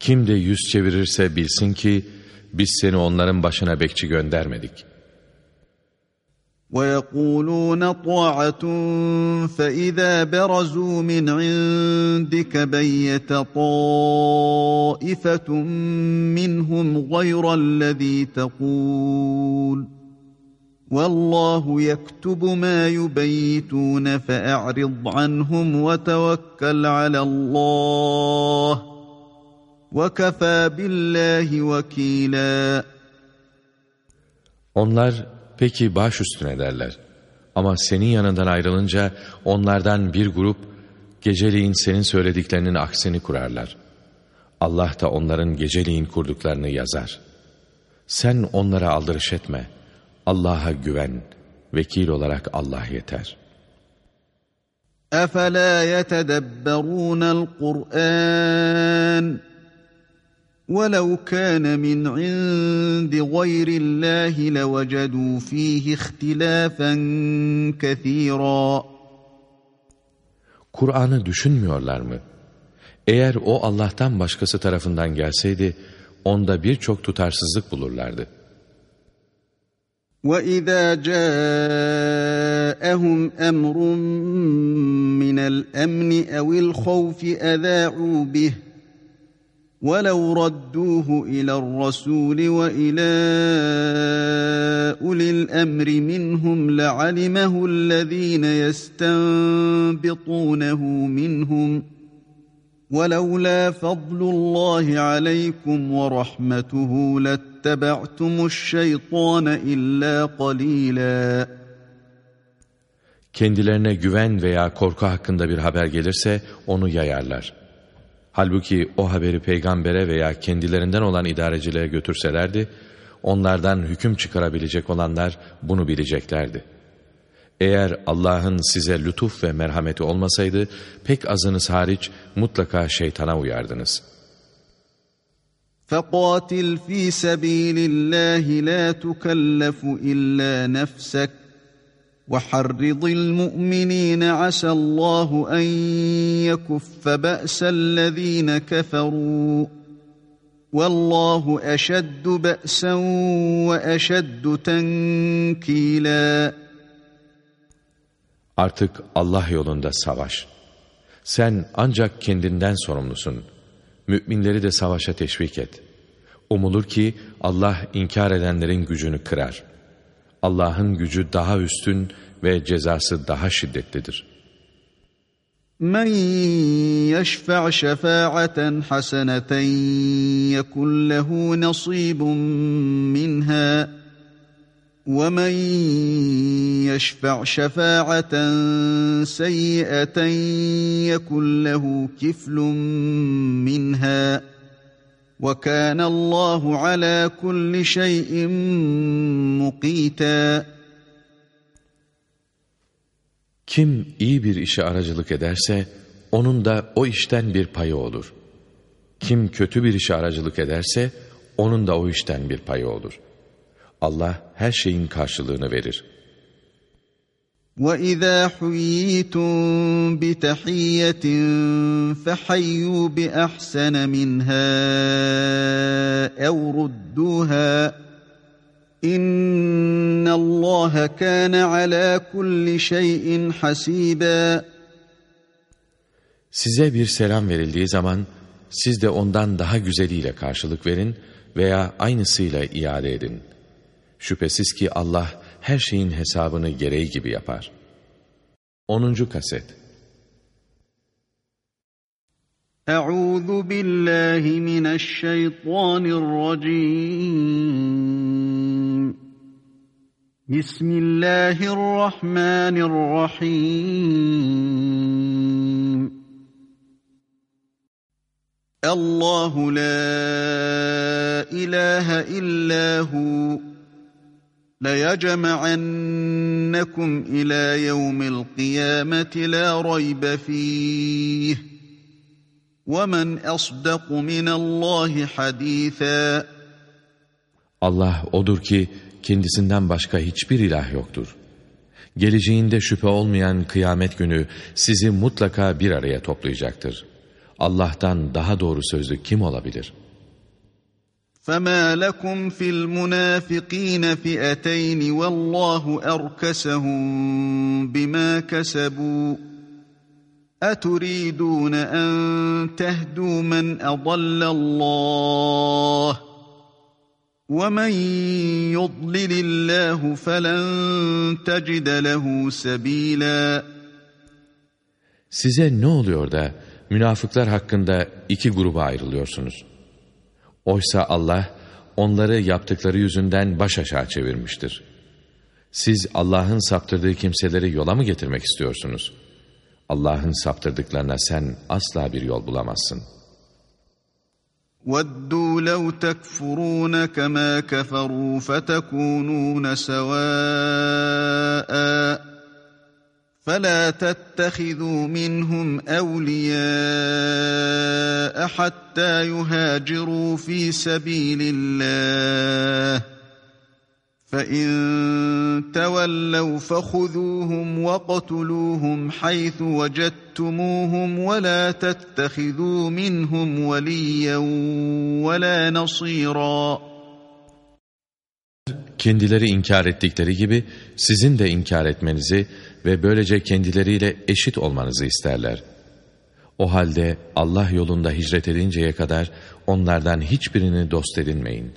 [SPEAKER 1] Kim de yüz çevirirse bilsin ki biz seni onların başına bekçi göndermedik.''
[SPEAKER 2] وَيَقُولُونَ طَاعَةٌ فَإِذَا بَرَزُوا مِنْ عِنْدِكَ بَيَّتَ طَائِفَةٌ مِّنْهُمْ غَيْرَ الَّذ۪ي تَقُولُ والله يكتب ما يبيتون فأعرض عنهم وتوكل على الله وكفى بالله وكيلا.
[SPEAKER 1] Onlar peki baş üstüne derler. Ama senin yanından ayrılınca onlardan bir grup geceliğin senin söylediklerinin aksini kurarlar. Allah da onların geceliğin kurduklarını yazar. Sen onlara aldırış etme.'' Allah'a güven, vekil olarak Allah yeter.
[SPEAKER 2] أَفَلَا يَتَدَبَّرُونَ الْقُرْآنَ وَلَوْ كَانَ مِنْ عِنْدِ غَيْرِ اللّٰهِ لَوَجَدُوا ف۪يهِ اخْتِلَافًا كَثِيرًا
[SPEAKER 1] Kur'an'ı düşünmüyorlar mı? Eğer o Allah'tan başkası tarafından gelseydi, onda birçok tutarsızlık bulurlardı.
[SPEAKER 2] وَإِذَا جَاءَهُمْ أَمْرٌ مِّنَ الْأَمْنِ أَوِ الْخَوْفِ أَذَاعُوا بِهِ وَلَوْ رَدُّوهُ إِلَى الرَّسُولِ وَإِلَى أُولِي الْأَمْرِ مِنْهُمْ لَعَلِمَهُ الَّذِينَ يَسْتَنبِطُونَهُ مِنْهُمْ ۗ ولولا فضل الله عليكم ورحمته لاتبعتم الشيطان إلا قليلا
[SPEAKER 1] Kendilerine güven veya korku hakkında bir haber gelirse onu yayarlar. Halbuki o haberi peygambere veya kendilerinden olan idarecilere götürselerdi, onlardan hüküm çıkarabilecek olanlar bunu bileceklerdi.'' Eğer Allah'ın size lütuf ve merhameti olmasaydı, pek azınız hariç mutlaka şeytana uyardınız.
[SPEAKER 2] فَقَاتِلْ ف۪ي سَب۪يلِ اللّٰهِ لَا تُكَلَّفُ إِلَّا نَفْسَكَ وَحَرِّضِ الْمُؤْمِنِينَ عَسَى اللّٰهُ أَنْ يَكُفَّ بَأْسَ الَّذ۪ينَ كَفَرُوا والله أشد بأسا وأشد تنكيلا
[SPEAKER 1] Artık Allah yolunda savaş. Sen ancak kendinden sorumlusun. Müminleri de savaşa teşvik et. Umulur ki Allah inkar edenlerin gücünü kırar. Allah'ın gücü daha üstün ve cezası daha şiddetlidir.
[SPEAKER 2] Men yeşfe' şefa'aten haseneten yekun lehu nasibun minha وَمَنْ يَشْفَعْ شَفَاعَةً سَيِّئَةً يَكُنْ لَهُ كِفْلٌ مِّنْهَا وَكَانَ اللّٰهُ عَلَى كُلِّ شَيْءٍ مُقِيتًا
[SPEAKER 1] Kim iyi bir işe aracılık ederse, onun da o işten bir payı olur. Kim kötü bir işe aracılık ederse, onun da o işten bir payı olur. Allah her şeyin karşılığını verir.
[SPEAKER 2] وَإِذَا حُيِّيتُم بِتَحِيَّةٍ فَحَيُّوا بِأَحْسَنَ مِنْهَا أَوْ رُدُّوهَا إِنَّ اللَّهَ كَانَ عَلَى كُلِّ شَيْءٍ حَسِيبًا
[SPEAKER 1] Size bir selam verildiği zaman siz de ondan daha güzeliyle karşılık verin veya aynısıyla iade edin. Şüphesiz ki Allah her şeyin hesabını gereği gibi yapar. 10. kaset
[SPEAKER 2] Euzu billahi mineşşeytanirracim Bismillahirrahmanirrahim Allahu la ilahe illa hu لَيَجْمَعَنَّكُمْ إِلَى يَوْمِ الْقِيَامَةِ لَا رَيْبَ فِيهِ وَمَنْ أَصْدَقُ مِنَ اللّٰهِ حَد۪يثًا
[SPEAKER 1] Allah odur ki kendisinden başka hiçbir ilah yoktur. Geleceğinde şüphe olmayan kıyamet günü sizi mutlaka bir araya toplayacaktır. Allah'tan daha doğru sözlü kim olabilir?''
[SPEAKER 2] فما لكم في المنافقين فئتين والله اركسهم بما كسبوا اتريدون ان تهدوا من اضل الله ومن يضلل الله فلن تجد له سبيلا
[SPEAKER 1] Size ne oluyor da münafıklar hakkında iki gruba ayrılıyorsunuz? Oysa Allah onları yaptıkları yüzünden baş aşağı çevirmiştir. Siz Allah'ın saptırdığı kimseleri yola mı getirmek istiyorsunuz? Allah'ın saptırdıklarına sen asla bir yol bulamazsın.
[SPEAKER 2] وَدُّوا لَوْ تَكْفُرُونَ كَمَا كَفَرُوا فَتَكُونُونَ سَوَاءً فلا تتخذوا منهم أولياء حتى يهاجروا في سبيل الله. فإن تولوا فخذوهم واقتلوهم حيث وجدتموهم ولا تتخذوا منهم وليا ولا نصيرا.
[SPEAKER 1] Kendileri inkar ettikleri gibi sizin de inkar etmenizi ve böylece kendileriyle eşit olmanızı isterler. O halde Allah yolunda hicret edinceye kadar onlardan hiçbirini dost edinmeyin.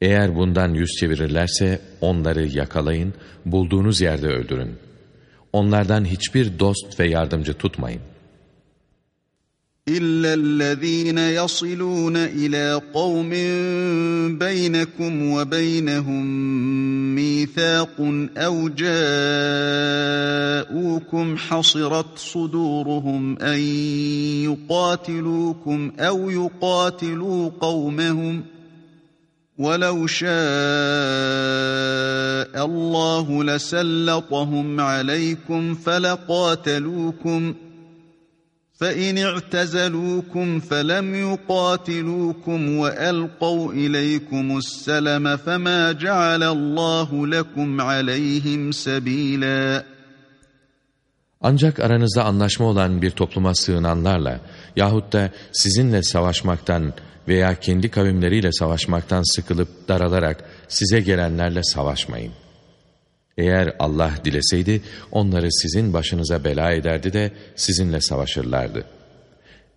[SPEAKER 1] Eğer bundan yüz çevirirlerse onları yakalayın, bulduğunuz yerde öldürün. Onlardan hiçbir dost ve yardımcı tutmayın.
[SPEAKER 2] إلا الذين يصلون إلى قوم بينكم وبينهم ميثاق أو جاءوكم حصرت صدورهم أن يقاتلوكم أو يقاتلوا قومهم ولو شاء الله لسلطهم عليكم فلقاتلوكم ۖ فإن اعتزلوكم فلم يقاتلوكم وألقوا إليكم السلم فما جعل الله لكم عليهم سبيلا
[SPEAKER 1] Ancak aranızda anlaşma olan bir topluma sığınanlarla yahut da sizinle savaşmaktan veya kendi kavimleriyle savaşmaktan sıkılıp daralarak size gelenlerle savaşmayın. Eğer Allah dileseydi onları sizin başınıza bela ederdi de sizinle savaşırlardı.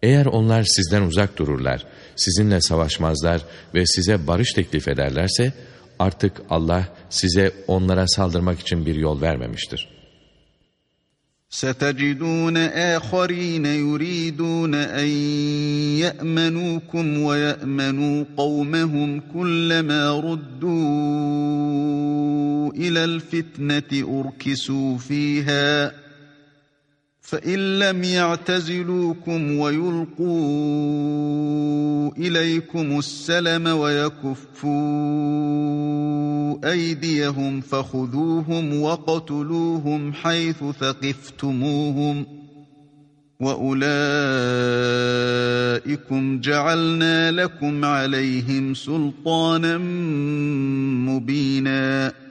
[SPEAKER 1] Eğer onlar sizden uzak dururlar, sizinle savaşmazlar ve size barış teklif ederlerse artık Allah size onlara saldırmak için bir yol vermemiştir.''
[SPEAKER 2] ستجدون آخرين يريدون أن يأمنوكم ويأمنوا قومهم كلما ردوا إلى الفتنة أركسوا فيها فإن لم يعتزلوكم ويلقوا إليكم السلم ويكفوا أيديهم فخذوهم وقتلوهم حيث ثقفتموهم وأولئكم جعلنا لكم عليهم سلطانا مبيناً.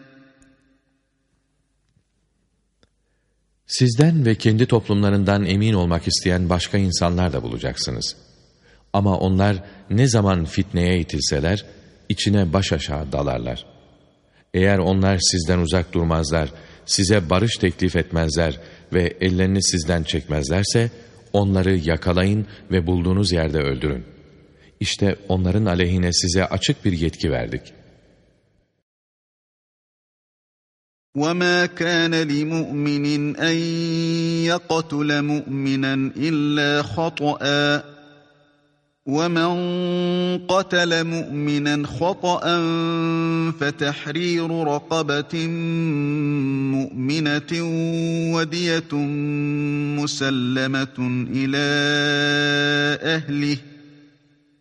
[SPEAKER 1] Sizden ve kendi toplumlarından emin olmak isteyen başka insanlar da bulacaksınız. Ama onlar ne zaman fitneye itilseler, içine baş aşağı dalarlar. Eğer onlar sizden uzak durmazlar, size barış teklif etmezler ve ellerini sizden çekmezlerse, onları yakalayın ve bulduğunuz yerde öldürün. İşte onların aleyhine size açık bir yetki verdik.''
[SPEAKER 2] وما كان لمؤمن ان يقتل مؤمنا الا خطا ومن قتل مؤمنا خطا فتحرير رقبه مؤمنه وديه مسلمه إلى اهله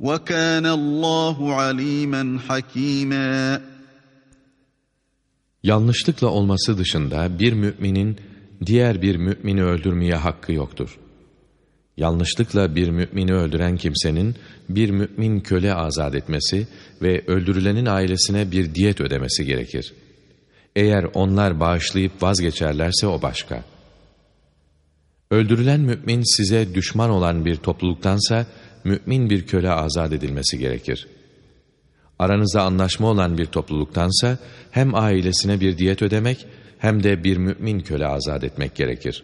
[SPEAKER 2] وَكَانَ اللّٰهُ عَلِيمًا حَك۪يمًا
[SPEAKER 1] Yanlışlıkla olması dışında bir müminin diğer bir mümini öldürmeye hakkı yoktur. Yanlışlıkla bir mümini öldüren kimsenin bir mümin köle azat etmesi ve öldürülenin ailesine bir diyet ödemesi gerekir. Eğer onlar bağışlayıp vazgeçerlerse o başka. Öldürülen mümin size düşman olan bir topluluktansa, mümin bir köle azat edilmesi gerekir. Aranızda anlaşma olan bir topluluktansa hem ailesine bir diyet ödemek hem de bir mümin köle azat etmek gerekir.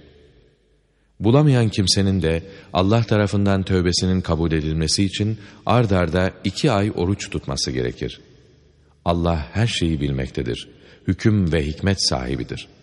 [SPEAKER 1] Bulamayan kimsenin de Allah tarafından tövbesinin kabul edilmesi için ard arda iki ay oruç tutması gerekir. Allah her şeyi bilmektedir. Hüküm ve hikmet sahibidir.''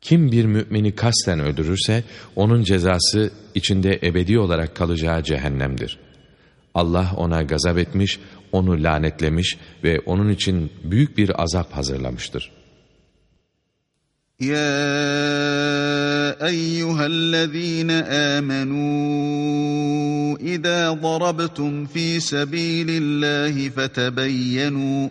[SPEAKER 1] Kim bir mümini kasten öldürürse onun cezası içinde ebedi olarak kalacağı cehennemdir. Allah ona gazap etmiş, onu lanetlemiş ve onun için büyük bir azap hazırlamıştır.
[SPEAKER 2] Ya eyyühellezine amenu idâ darabtum fî sebîlillâhi fetebeyyenu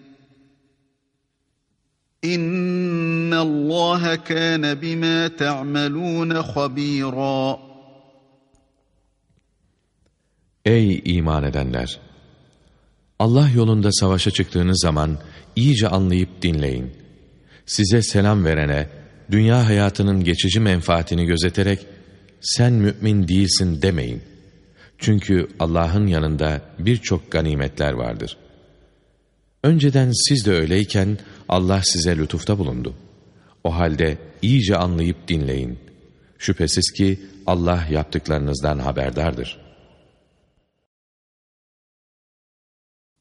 [SPEAKER 2] İnna Allah kana bima ta'malun habira.
[SPEAKER 1] Ey iman edenler! Allah yolunda savaşa çıktığınız zaman iyice anlayıp dinleyin. Size selam verene, dünya hayatının geçici menfaatini gözeterek, sen mümin değilsin demeyin. Çünkü Allah'ın yanında birçok ganimetler vardır. Önceden siz de öyleyken, Allah size lütufta bulundu. O halde iyice anlayıp dinleyin. Şüphesiz ki Allah yaptıklarınızdan haberdardır.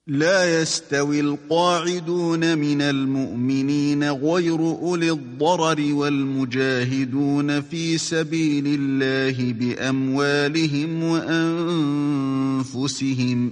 [SPEAKER 2] لا يستوي القاعدون من المؤمنين غير أولي الضرر والمجاهدون في سبيل الله بأموالهم وأنفسهم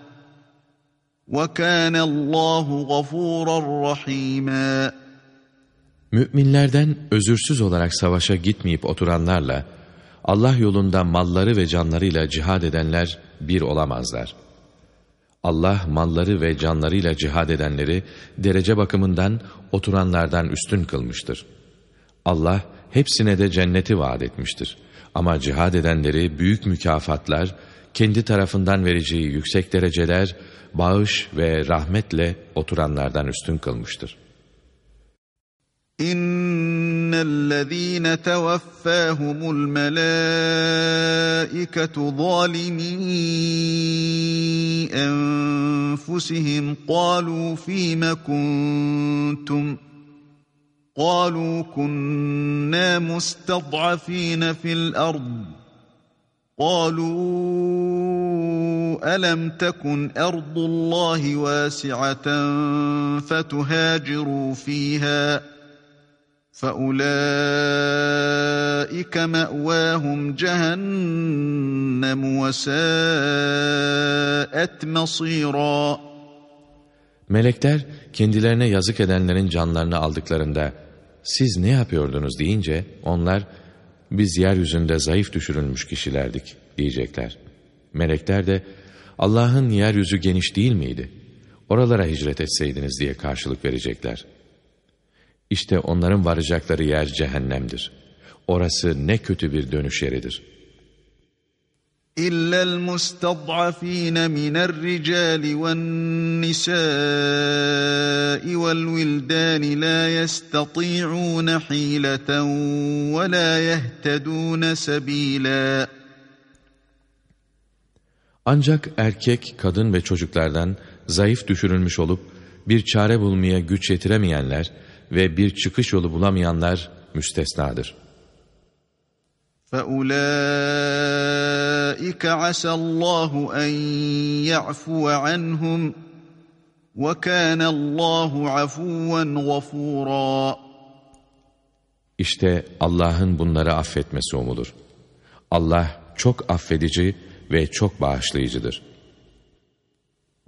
[SPEAKER 2] وَكَانَ اللّٰهُ غَفُورًا رَحِيمًا
[SPEAKER 1] Müminlerden özürsüz olarak savaşa gitmeyip oturanlarla, Allah yolunda malları ve canlarıyla cihad edenler bir olamazlar. Allah malları ve canlarıyla cihad edenleri derece bakımından oturanlardan üstün kılmıştır. Allah hepsine de cenneti vaat etmiştir. Ama cihad edenleri büyük mükafatlar, kendi tarafından vereceği yüksek dereceler bağış ve rahmetle oturanlardan üstün kılmıştır.
[SPEAKER 2] اِنَّ الَّذ۪ينَ تَوَفَّاهُمُ الْمَلَائِكَةُ ظَالِمِي أَنفُسِهِمْ قَالُوا ف۪يمَ كُنْتُمْ قَالُوا كُنَّا مُسْتَضْعَف۪ينَ فِي الْأَرْضِ قالوا ألم تكن أرض الله واسعة فتهاجروا فيها فأولئك مأواهم جهنم وساءت مصيرا
[SPEAKER 1] Melekler kendilerine yazık edenlerin canlarını aldıklarında siz ne yapıyordunuz deyince onlar biz yeryüzünde zayıf düşürülmüş kişilerdik diyecekler. Melekler de Allah'ın yeryüzü geniş değil miydi? Oralara hicret etseydiniz diye karşılık verecekler. İşte onların varacakları yer cehennemdir. Orası ne kötü bir dönüş yeridir.''
[SPEAKER 2] إلا المستضعفين من الرجال والنساء والولدان لا يستطيعون حيلة ولا يهتدون سبيلا
[SPEAKER 1] Ancak erkek, kadın ve çocuklardan zayıf düşürülmüş olup bir çare bulmaya güç yetiremeyenler ve bir çıkış yolu bulamayanlar müstesnadır.
[SPEAKER 2] فَأُولَٰئِكَ عَسَى اللّٰهُ اَنْ يَعْفُوَ عَنْهُمْ وَكَانَ اللّٰهُ عَفُوًّا غَفُورًا
[SPEAKER 1] İşte Allah'ın bunları affetmesi umulur. Allah çok affedici ve çok bağışlayıcıdır.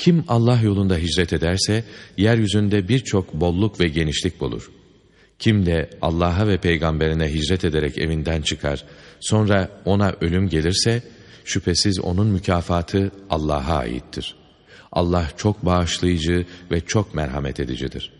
[SPEAKER 1] Kim Allah yolunda hicret ederse, yeryüzünde birçok bolluk ve genişlik bulur. Kim de Allah'a ve peygamberine hicret ederek evinden çıkar, sonra ona ölüm gelirse, şüphesiz onun mükafatı Allah'a aittir. Allah çok bağışlayıcı ve çok merhamet edicidir.''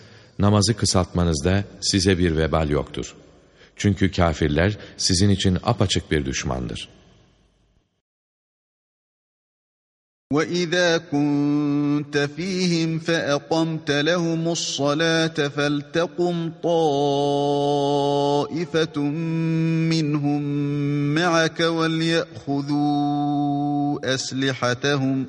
[SPEAKER 1] namazı kısaltmanızda size bir vebal yoktur. Çünkü kafirler sizin için apaçık bir düşmandır.
[SPEAKER 2] وَإِذَا كُنْتَ فِيهِمْ فَأَقَمْتَ لَهُمُ الصَّلَاةَ فَلْتَقُمْ طَائِفَةٌ مِّنْهُمْ مَعَكَ وَلْيَأْخُذُوا أَسْلِحَتَهُمْ ۖ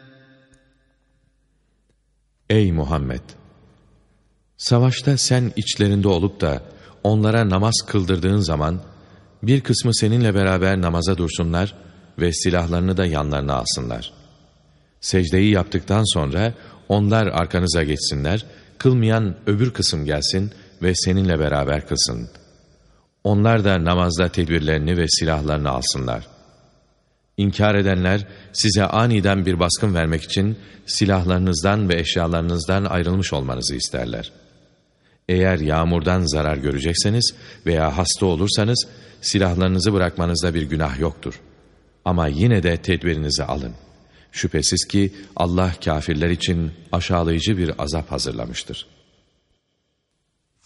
[SPEAKER 1] Ey Muhammed! Savaşta sen içlerinde olup da onlara namaz kıldırdığın zaman bir kısmı seninle beraber namaza dursunlar ve silahlarını da yanlarına alsınlar. Secdeyi yaptıktan sonra onlar arkanıza geçsinler, kılmayan öbür kısım gelsin ve seninle beraber kılsın. Onlar da namazda tedbirlerini ve silahlarını alsınlar. İnkar edenler size aniden bir baskın vermek için silahlarınızdan ve eşyalarınızdan ayrılmış olmanızı isterler. Eğer yağmurdan zarar görecekseniz veya hasta olursanız silahlarınızı bırakmanızda bir günah yoktur. Ama yine de tedbirinizi alın. Şüphesiz ki Allah kafirler için aşağılayıcı bir azap hazırlamıştır.''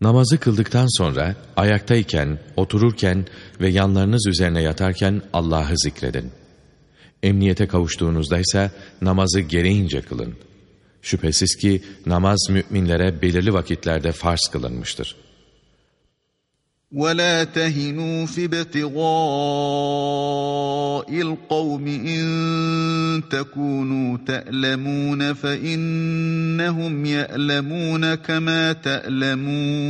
[SPEAKER 1] Namazı kıldıktan sonra ayaktayken, otururken ve yanlarınız üzerine yatarken Allah'ı zikredin. Emniyete kavuştuğunuzda ise namazı gereğince kılın. Şüphesiz ki namaz müminlere belirli vakitlerde farz kılınmıştır.''
[SPEAKER 2] وَلَا تَهِنُوا فِي ابْتِغَاءِ الْقَوْمِ إِن تَكُونُوا تَأْلَمُونَ فَإِنَّهُمْ يَأْلَمُونَ كَمَا تَأْلَمُونَ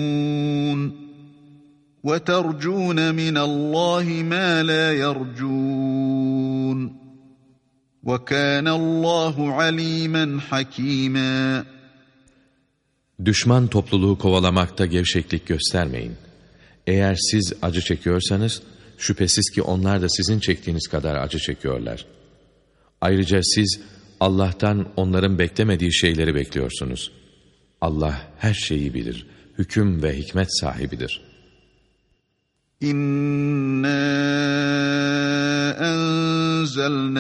[SPEAKER 2] وَتَرْجُونَ مِنَ اللَّهِ مَا لَا يَرْجُونَ وَكَانَ اللّٰهُ عَلِيمًا حَكِيمًا
[SPEAKER 1] Düşman topluluğu kovalamakta gevşeklik göstermeyin. Eğer siz acı çekiyorsanız, şüphesiz ki onlar da sizin çektiğiniz kadar acı çekiyorlar. Ayrıca siz Allah'tan onların beklemediği şeyleri bekliyorsunuz. Allah her şeyi bilir, hüküm ve hikmet sahibidir.
[SPEAKER 2] İnna enzelnâ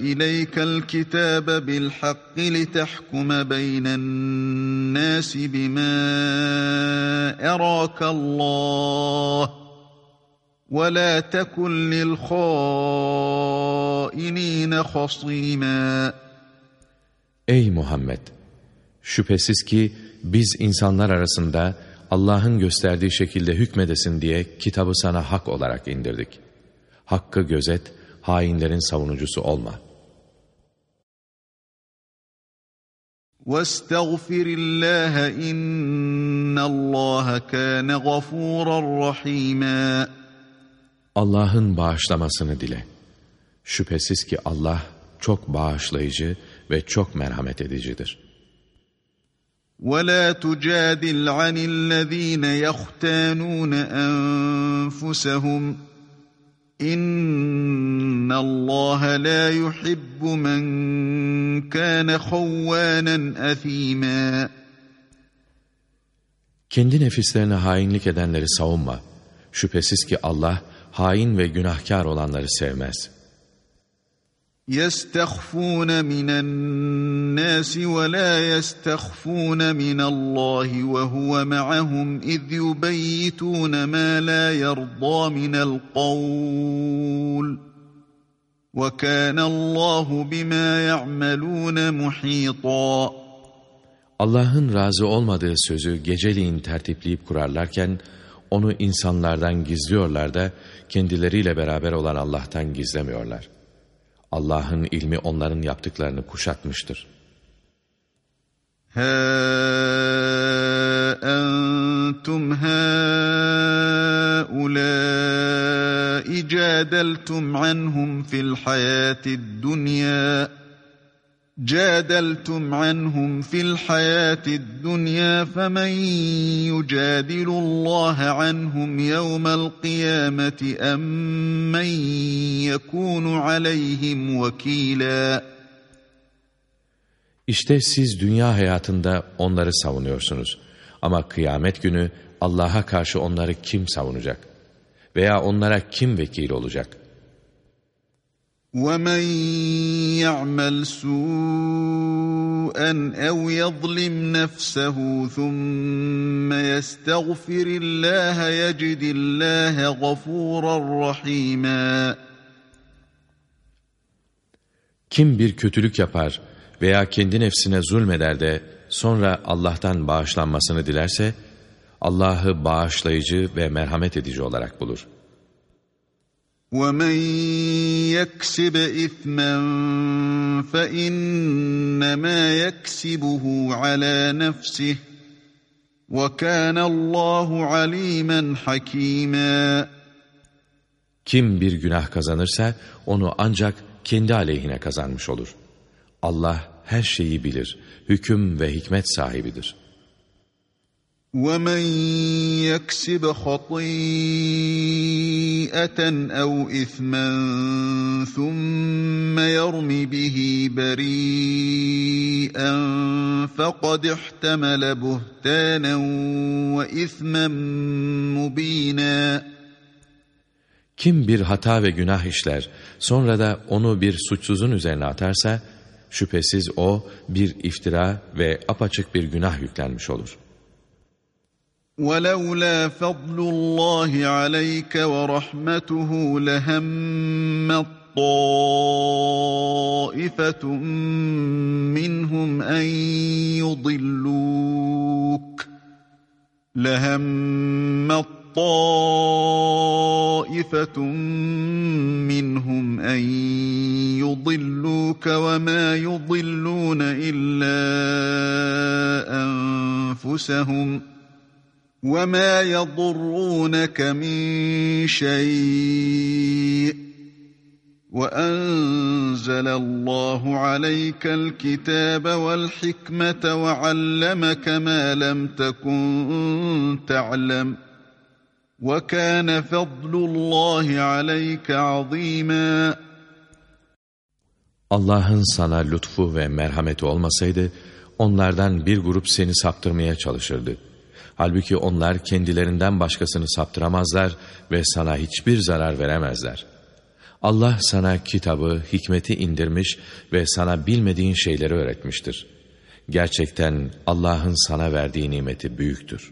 [SPEAKER 2] إليك الكتاب بالحق لتحكم بين الناس بما أراك الله ولا تكن للخائنين خصيما
[SPEAKER 1] Ey Muhammed! Şüphesiz ki biz insanlar arasında Allah'ın gösterdiği şekilde hükmedesin diye kitabı sana hak olarak indirdik. Hakkı gözet, hainlerin savunucusu olma.
[SPEAKER 2] وَاسْتَغْفِرِ اللّٰهَ اِنَّ اللّٰهَ كَانَ غَفُورًا رَحِيمًا
[SPEAKER 1] Allah'ın bağışlamasını dile. Şüphesiz ki Allah çok bağışlayıcı ve çok merhamet edicidir.
[SPEAKER 2] وَلَا تُجَادِلْ عَنِ الَّذ۪ينَ يَخْتَانُونَ أَنفُسَهُمْ İnna Allah la yuhibbu men kana havvanen athima.
[SPEAKER 1] Kendi nefislerine hainlik edenleri savunma. Şüphesiz ki Allah hain ve günahkar olanları sevmez.''
[SPEAKER 2] يستخفون من الناس ولا يستخفون من الله وهو معهم إذ يبيتون ما لا يرضى من القول وكان الله بما يعملون محيطا
[SPEAKER 1] Allah'ın razı olmadığı sözü geceliğin tertipleyip kurarlarken onu insanlardan gizliyorlar da kendileriyle beraber olan Allah'tan gizlemiyorlar. Allah'ın ilmi onların yaptıklarını kuşatmıştır.
[SPEAKER 2] Ha entum haulâi cadeltum anhum fil hayâtid dunyâ جادلتم عنهم في الحياة الدنيا فمن يجادل الله عنهم يوم القيامة أم من يكون عليهم وكيلا
[SPEAKER 1] İşte siz dünya hayatında onları savunuyorsunuz. Ama kıyamet günü Allah'a karşı onları kim savunacak? Veya onlara kim vekil olacak?
[SPEAKER 2] وَمَنْ يَعْمَلْ سُوءًا أَوْ يَظْلِمْ نَفْسَهُ ثُمَّ يَسْتَغْفِرِ اللّٰهَ يَجِدِ اللّٰهَ غَفُورًا رَحِيمًا
[SPEAKER 1] Kim bir kötülük yapar veya kendi nefsine zulmeder de sonra Allah'tan bağışlanmasını dilerse, Allah'ı bağışlayıcı ve merhamet edici olarak bulur.''
[SPEAKER 2] وَمَنْ يَكْسِبْ إِثْمًا فَإِنَّمَا يَكْسِبُهُ عَلَى نَفْسِهِ وَكَانَ اللّٰهُ عَلِيمًا حَك۪يمًا
[SPEAKER 1] Kim bir günah kazanırsa onu ancak kendi aleyhine kazanmış olur. Allah her şeyi bilir, hüküm ve hikmet sahibidir.''
[SPEAKER 2] ومن يكسب خطيئة أو إثما ثم يرم به بريئا فقد احتمل بهتانا وإثما مبينا
[SPEAKER 1] Kim bir hata ve günah işler, sonra da onu bir suçsuzun üzerine atarsa, şüphesiz o bir iftira ve apaçık bir günah yüklenmiş olur.''
[SPEAKER 2] ولولا فضل الله عليك ورحمته لهم طائفة منهم أن يضلوك لهم طائفة منهم أن يضلوك وما يضلون إلا أنفسهم ۖ. وَمَا يَضُرُّونَكَ مِنْ شَيْءٍ وَأَنْزَلَ اللّٰهُ عَلَيْكَ الْكِتَابَ وَالْحِكْمَةَ وَعَلَّمَكَ مَا لَمْ تَكُنْ تَعْلَمُ وَكَانَ فَضْلُ اللّٰهِ عَلَيْكَ عَظ۪يمًا
[SPEAKER 1] Allah'ın sana lütfu ve merhameti olmasaydı, onlardan bir grup seni saptırmaya çalışırdı. Halbuki onlar kendilerinden başkasını saptıramazlar ve sana hiçbir zarar veremezler. Allah sana kitabı, hikmeti indirmiş ve sana bilmediğin şeyleri öğretmiştir. Gerçekten Allah'ın sana verdiği nimeti büyüktür.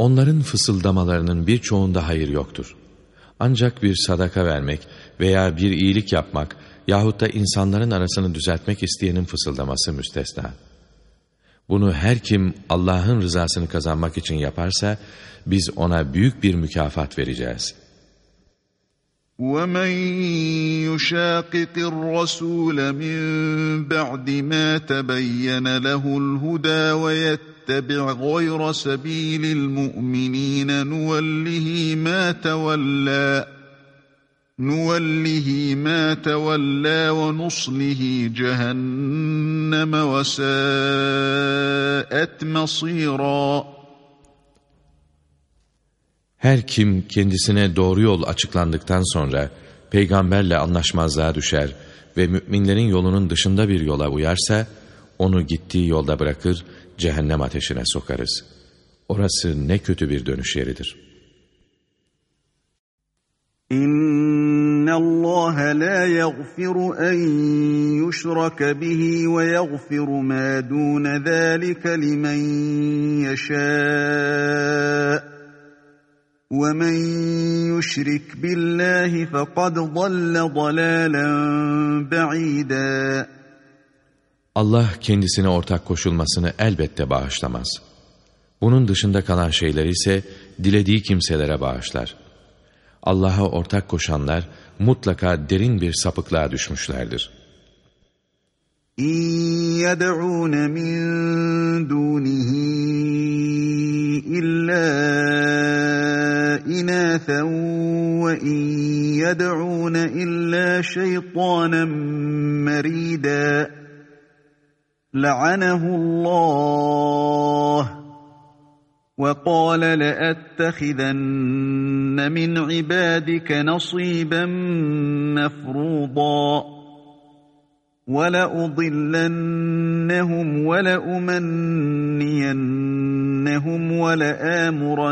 [SPEAKER 1] Onların fısıldamalarının birçoğunda hayır yoktur. Ancak bir sadaka vermek veya bir iyilik yapmak yahut da insanların arasını düzeltmek isteyenin fısıldaması müstesna. Bunu her kim Allah'ın rızasını kazanmak için yaparsa, biz ona büyük bir mükafat vereceğiz.
[SPEAKER 2] وَمَنْ يُشَاقِقِ الرَّسُولَ مِنْ بَعْدِ مَا تَبَيَّنَ لَهُ الْهُدَى وَيَتَّبِعْ غَيْرَ سَبِيلِ الْمُؤْمِنِينَ نُوَلِّهِ مَا تَوَلَّى نُوَلِّهِ مَا تَوَلَّى وَنُصْلِهِ جَهَنَّمَ وَسَاءَتْ مَصِيرًا
[SPEAKER 1] Her kim kendisine doğru yol açıklandıktan sonra peygamberle anlaşmazlığa düşer ve müminlerin yolunun dışında bir yola uyarsa, onu gittiği yolda bırakır, cehennem ateşine sokarız. Orası ne kötü bir dönüş yeridir.
[SPEAKER 2] İnna Allah la yaghfiru en yushraka bihi ve yaghfiru ma dun zalika limen yasha. وَمَنْ يُشْرِكْ بِاللّٰهِ فَقَدْ ضَلَّ ضَلَالًا بَعِيدًا
[SPEAKER 1] Allah kendisine ortak koşulmasını elbette bağışlamaz. Bunun dışında kalan şeyleri ise dilediği kimselere bağışlar. Allah'a ortak koşanlar mutlaka derin bir sapıklığa düşmüşlerdir.
[SPEAKER 2] İn yed'ûne min dûnihi illâ inâfen ve in yed'ûne illâ şeytânen. لعنه الله وقال لأتخذن من عبادك نصيبا مفروضا ولأضلنهم ولأمنينهم ولآمرنهم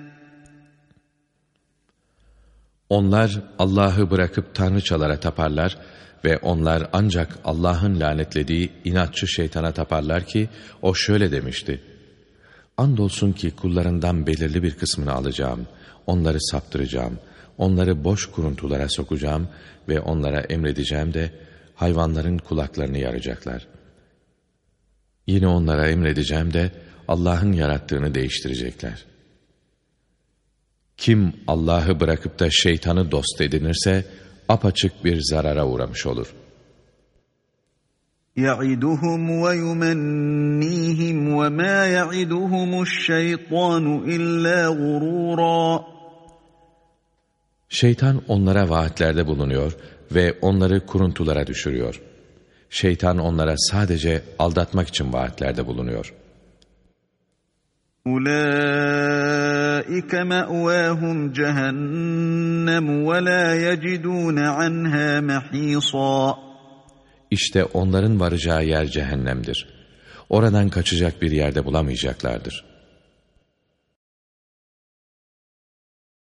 [SPEAKER 1] Onlar Allah'ı bırakıp tanrıçalara taparlar ve onlar ancak Allah'ın lanetlediği inatçı şeytana taparlar ki o şöyle demişti. Andolsun ki kullarından belirli bir kısmını alacağım, onları saptıracağım.'' Onları boş kuruntulara sokacağım ve onlara emredeceğim de hayvanların kulaklarını yaracaklar. Yine onlara emredeceğim de Allah'ın yarattığını değiştirecekler. Kim Allah'ı bırakıp da şeytanı dost edinirse apaçık bir zarara uğramış olur.
[SPEAKER 2] يَعِدُهُمْ وَيُمَنِّيهِمْ وَمَا يَعِدُهُمُ الشَّيْطَانُ إِلَّا غُرُورًا
[SPEAKER 1] Şeytan onlara vaatlerde bulunuyor ve onları kuruntulara düşürüyor. Şeytan onlara sadece aldatmak için vaatlerde bulunuyor.''
[SPEAKER 2] أُولَٰئِكَ مَأْوَاهُمْ جَهَنَّمُ وَلَا يَجِدُونَ عَنْهَا مَحِيصًا
[SPEAKER 1] İşte onların varacağı yer cehennemdir. Oradan kaçacak bir yerde bulamayacaklardır.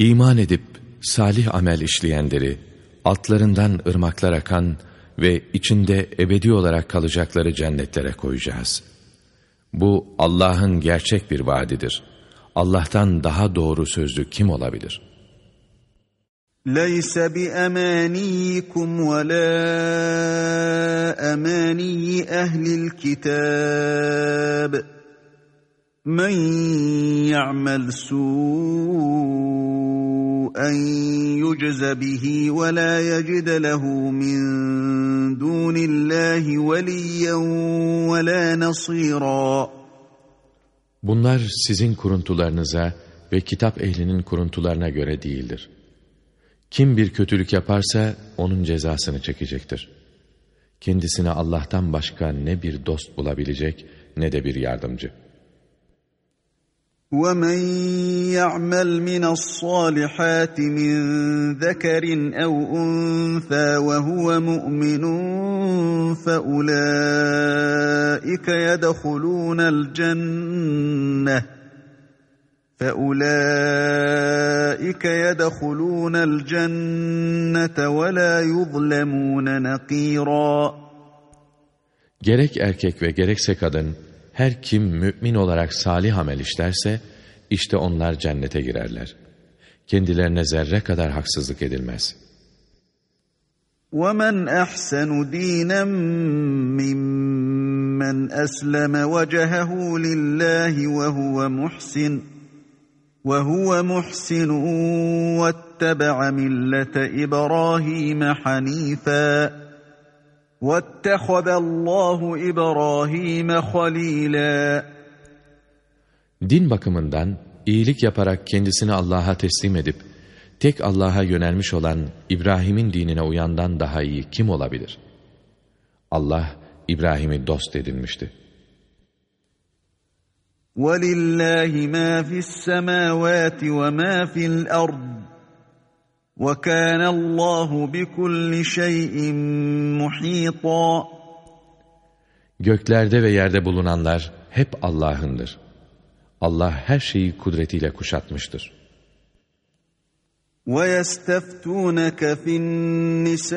[SPEAKER 1] İman edip salih amel işleyenleri, altlarından ırmaklar akan ve içinde ebedi olarak kalacakları cennetlere koyacağız. Bu Allah'ın gerçek bir vaadidir.'' Allah'tan daha doğru sözlü kim olabilir?
[SPEAKER 2] لَيْسَ بِأَمَانِيكُمْ وَلَا أَمَانِيِّ أَهْلِ الْكِتَابِ men ya'mel su'en yucze bihi ve la yecide lehu min dunillahi veliyyen ve la nasira.
[SPEAKER 1] Bunlar sizin kuruntularınıza ve kitap ehlinin kuruntularına göre değildir. Kim bir kötülük yaparsa onun cezasını çekecektir. Kendisine Allah'tan başka ne bir dost bulabilecek ne de bir yardımcı.''
[SPEAKER 2] وَمَنْ يَعْمَلْ مِنَ الصَّالِحَاتِ مِنْ ذَكَرٍ أَوْ أُنْثَى وَهُوَ مُؤْمِنٌ فَأُولَئِكَ يَدْخُلُونَ الْجَنَّةَ فَأُولَئِكَ يَدْخُلُونَ الْجَنَّةَ وَلَا يُظْلَمُونَ نَقِيرًا
[SPEAKER 1] Gerek erkek ve gerekse kadın her kim mümin olarak salih amel işlerse, işte onlar cennete girerler. Kendilerine zerre kadar haksızlık edilmez.
[SPEAKER 2] وَمَنْ أَحْسَنُ دِينًا مِّمَّنْ أَسْلَمَ وَجَهَهُ لِلَّهِ وَهُوَ مُحْسِنٌ وَهُوَ مُحْسِنٌ وَاتَّبَعَ مِلَّةَ إِبْرَاهِيمَ حَنِيفًا وَاتَّخَذَ اللّٰهُ إِبْرَاهِيمَ خَلِيلًا
[SPEAKER 1] Din bakımından iyilik yaparak kendisini Allah'a teslim edip, tek Allah'a yönelmiş olan İbrahim'in dinine uyandan daha iyi kim olabilir? Allah, İbrahim'i dost edinmişti.
[SPEAKER 2] وَلِلَّهِ مَا فِي السَّمَاوَاتِ وَمَا فِي الْأَرْضِ وَكَانَ اللّٰهُ بِكُلِّ شَيْءٍ مُحِيطًا
[SPEAKER 1] Göklerde ve yerde bulunanlar hep Allah'ındır. Allah her şeyi kudretiyle kuşatmıştır.
[SPEAKER 2] وَيَسْتَفْتُونَكَ فِي النِّسَاءِ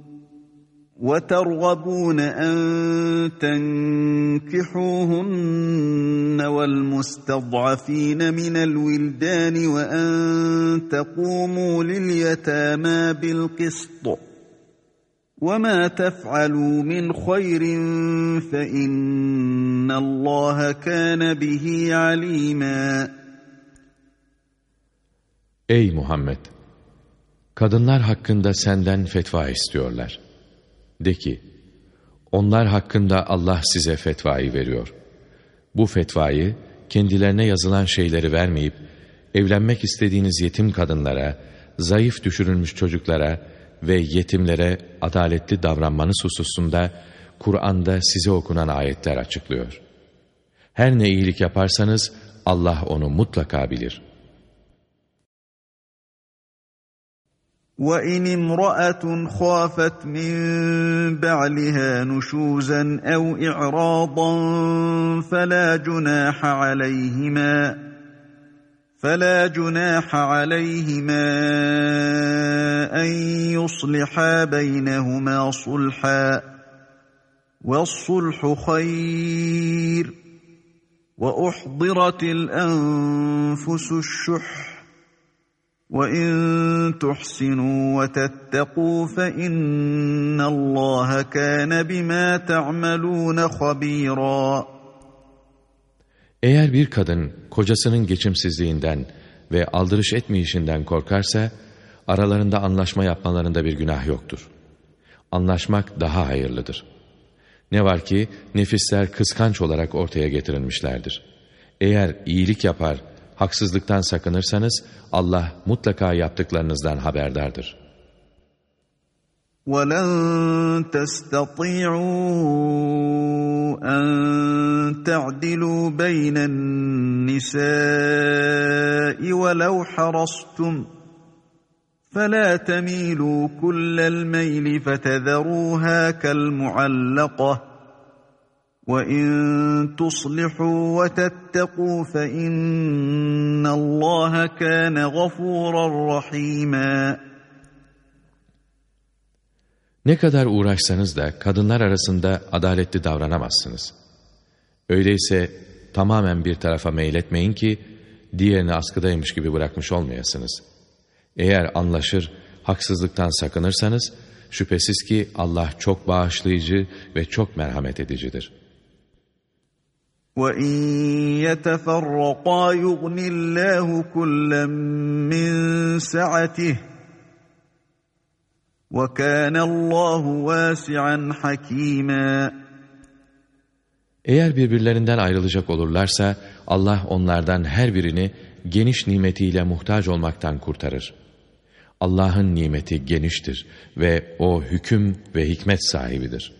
[SPEAKER 2] وترغبون أن تنكحوهن والمستضعفين من الولدان وأن تقوموا لليتامى بالقسط وما تفعلوا من خير فإن الله كان به عليما
[SPEAKER 1] Ey Muhammed! Kadınlar hakkında senden fetva istiyorlar. De ki, onlar hakkında Allah size fetvayı veriyor. Bu fetvayı kendilerine yazılan şeyleri vermeyip, evlenmek istediğiniz yetim kadınlara, zayıf düşürülmüş çocuklara ve yetimlere adaletli davranmanız hususunda Kur'an'da size okunan ayetler açıklıyor. Her ne iyilik yaparsanız Allah onu mutlaka bilir.''
[SPEAKER 2] وَإِنِ امْرَأَةٌ خَافَتْ مِنْ بَعْلِهَا نُشُوزًا أَوْ إِعْرَاضًا فَلَا جُنَاحَ عَلَيْهِمَا فَلَا جُنَاحَ عَلَيْهِمَا أَنْ يُصْلِحَا بَيْنَهُمَا صُلْحًا وَالصُّلْحُ خَيْرٌ وَأُحْضِرَتِ الْأَنْفُسُ الشُّحَّ وَاِنْ تُحْسِنُوا وَتَتَّقُوا فَاِنَّ اللّٰهَ كَانَ بِمَا تَعْمَلُونَ خَب۪يرًا
[SPEAKER 1] Eğer bir kadın kocasının geçimsizliğinden ve aldırış etmeyişinden korkarsa, aralarında anlaşma yapmalarında bir günah yoktur. Anlaşmak daha hayırlıdır. Ne var ki nefisler kıskanç olarak ortaya getirilmişlerdir. Eğer iyilik yapar, haksızlıktan sakınırsanız Allah mutlaka yaptıklarınızdan haberdardır.
[SPEAKER 2] وَلَنْ تَسْتَطِيعُوا أَنْ تَعْدِلُوا بَيْنَ النِّسَاءِ وَلَوْ حَرَصْتُمْ فَلَا تَمِيلُوا كُلَّ الْمَيْلِ فَتَذَرُوهَا كَالْمُعَلَّقَةِ وَاِنْ تُصْلِحُوا وَتَتَّقُوا فَاِنَّ اللّٰهَ كَانَ غَفُورًا رَحِيمًا
[SPEAKER 1] Ne kadar uğraşsanız da kadınlar arasında adaletli davranamazsınız. Öyleyse tamamen bir tarafa meyletmeyin ki diğerini askıdaymış gibi bırakmış olmayasınız. Eğer anlaşır, haksızlıktan sakınırsanız şüphesiz ki Allah çok bağışlayıcı ve çok merhamet edicidir.''
[SPEAKER 2] وَاِنْ يَتَفَرَّقَا يُغْنِ اللّٰهُ كُلًّا مِّنْ سَعَتِهِ وَكَانَ اللّٰهُ وَاسِعًا حَك۪يمًا
[SPEAKER 1] Eğer birbirlerinden ayrılacak olurlarsa Allah onlardan her birini geniş nimetiyle muhtaç olmaktan kurtarır. Allah'ın nimeti geniştir ve O hüküm ve hikmet sahibidir.''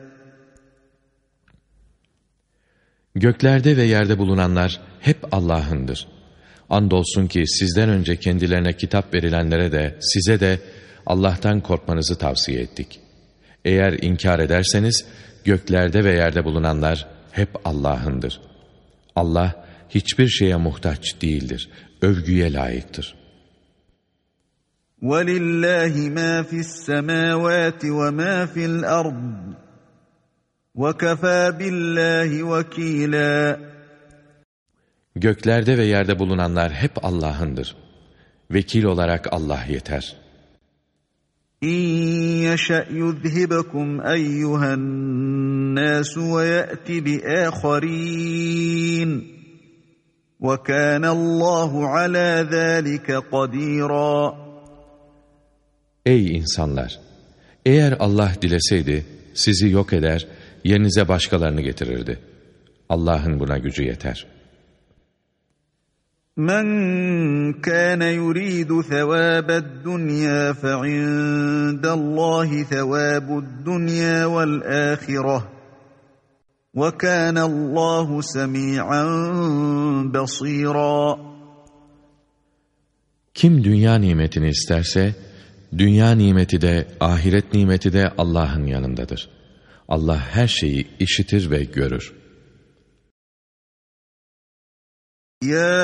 [SPEAKER 1] Göklerde ve yerde bulunanlar hep Allah'ındır. Andolsun ki sizden önce kendilerine kitap verilenlere de size de Allah'tan korkmanızı tavsiye ettik. Eğer inkar ederseniz göklerde ve yerde bulunanlar hep Allah'ındır. Allah hiçbir şeye muhtaç değildir. Övgüye layıktır.
[SPEAKER 2] وَلِلَّهِ مَا فِي السَّمَاوَاتِ وَمَا فِي الْأَرْضِ وَكَفَى بِاللّٰهِ وَك۪يلًا
[SPEAKER 1] Göklerde ve yerde bulunanlar hep Allah'ındır. Vekil olarak Allah yeter.
[SPEAKER 2] اِنْ يَشَأْ يُذْهِبَكُمْ اَيُّهَا النَّاسُ وَيَأْتِ بِآخَرِينَ وَكَانَ اللّٰهُ عَلَى ذَٰلِكَ قَد۪يرًا
[SPEAKER 1] Ey insanlar! Eğer Allah dileseydi sizi yok eder yerinize başkalarını getirirdi. Allah'ın buna gücü yeter.
[SPEAKER 2] Men kana yuridu thawabad dunya fa indallahi thawabud dunya vel ahireh. Ve kana Allahu semi'an basira.
[SPEAKER 1] Kim dünya nimetini isterse dünya nimeti de ahiret nimeti de Allah'ın yanındadır. Allah her şeyi işitir ve görür.
[SPEAKER 2] Ya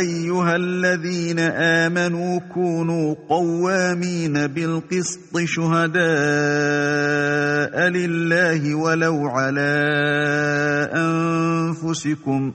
[SPEAKER 2] eyyühellezîne âmenû kûnû kavvâmîne bil kıstı şuhedâe lillâhi velev alâ enfusikum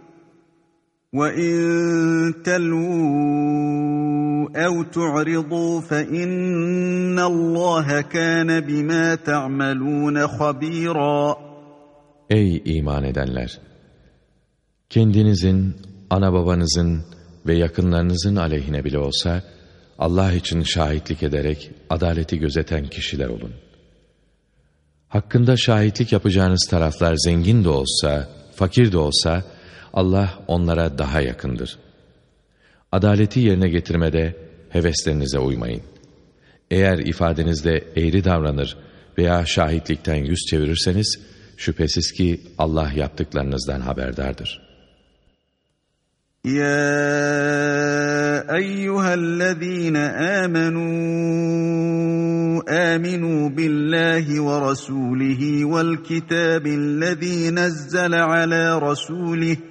[SPEAKER 2] وَاِنْ تَلْوُوا اَوْ تُعْرِضُوا فَاِنَّ اللّٰهَ كَانَ بِمَا تَعْمَلُونَ خَب۪يرًا
[SPEAKER 1] Ey iman edenler! Kendinizin, ana babanızın ve yakınlarınızın aleyhine bile olsa, Allah için şahitlik ederek adaleti gözeten kişiler olun. Hakkında şahitlik yapacağınız taraflar zengin de olsa, fakir de olsa, Allah onlara daha yakındır. Adaleti yerine getirmede heveslerinize uymayın. Eğer ifadenizde eğri davranır veya şahitlikten yüz çevirirseniz, şüphesiz ki Allah yaptıklarınızdan haberdardır.
[SPEAKER 2] Ya eyyühellezîne âmenû âminû billahi ve rasûlihi vel kitâbillezî nezzele alâ rasûlihi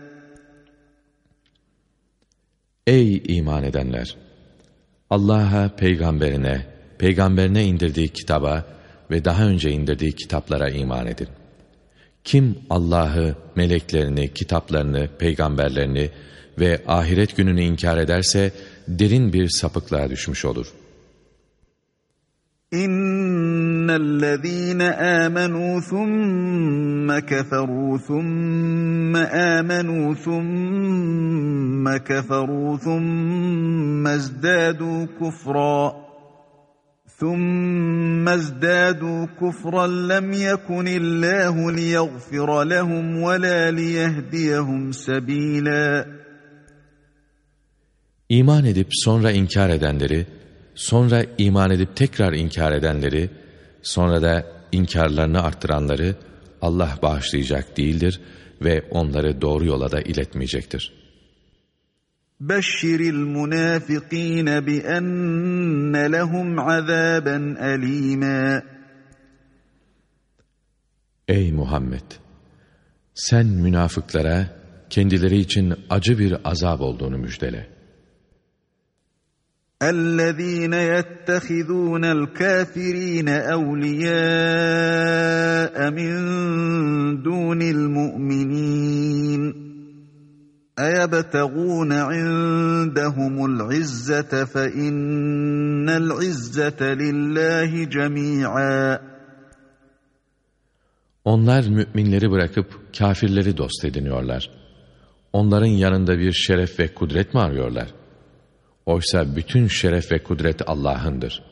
[SPEAKER 1] Ey iman edenler! Allah'a, peygamberine, peygamberine indirdiği kitaba ve daha önce indirdiği kitaplara iman edin. Kim Allah'ı, meleklerini, kitaplarını, peygamberlerini ve ahiret gününü inkar ederse derin bir sapıklığa düşmüş olur.''
[SPEAKER 2] إن الذين آمنوا ثم كفروا ثم آمنوا ثم كفروا ثم ازدادوا كفرا ثم ازدادوا كفرا لم يكن الله ليغفر لهم ولا ليهديهم سبيلا
[SPEAKER 1] İman edip sonra inkar edenleri sonra iman edip tekrar inkar edenleri, sonra da inkarlarını arttıranları Allah bağışlayacak değildir ve onları doğru yola da iletmeyecektir.
[SPEAKER 2] بَشِّرِ الْمُنَافِقِينَ بِأَنَّ لَهُمْ عَذَابًا أَلِيمًا
[SPEAKER 1] Ey Muhammed! Sen münafıklara kendileri için acı bir azap olduğunu müjdele.
[SPEAKER 2] الذين يتخذون الكافرين اولياء من دون المؤمنين ايبتغون عندهم العزه فان العزه لله جميعا
[SPEAKER 1] Onlar müminleri bırakıp kafirleri dost ediniyorlar. Onların yanında bir şeref ve kudret mi arıyorlar? Oysa bütün şeref ve kudret Allah'ındır.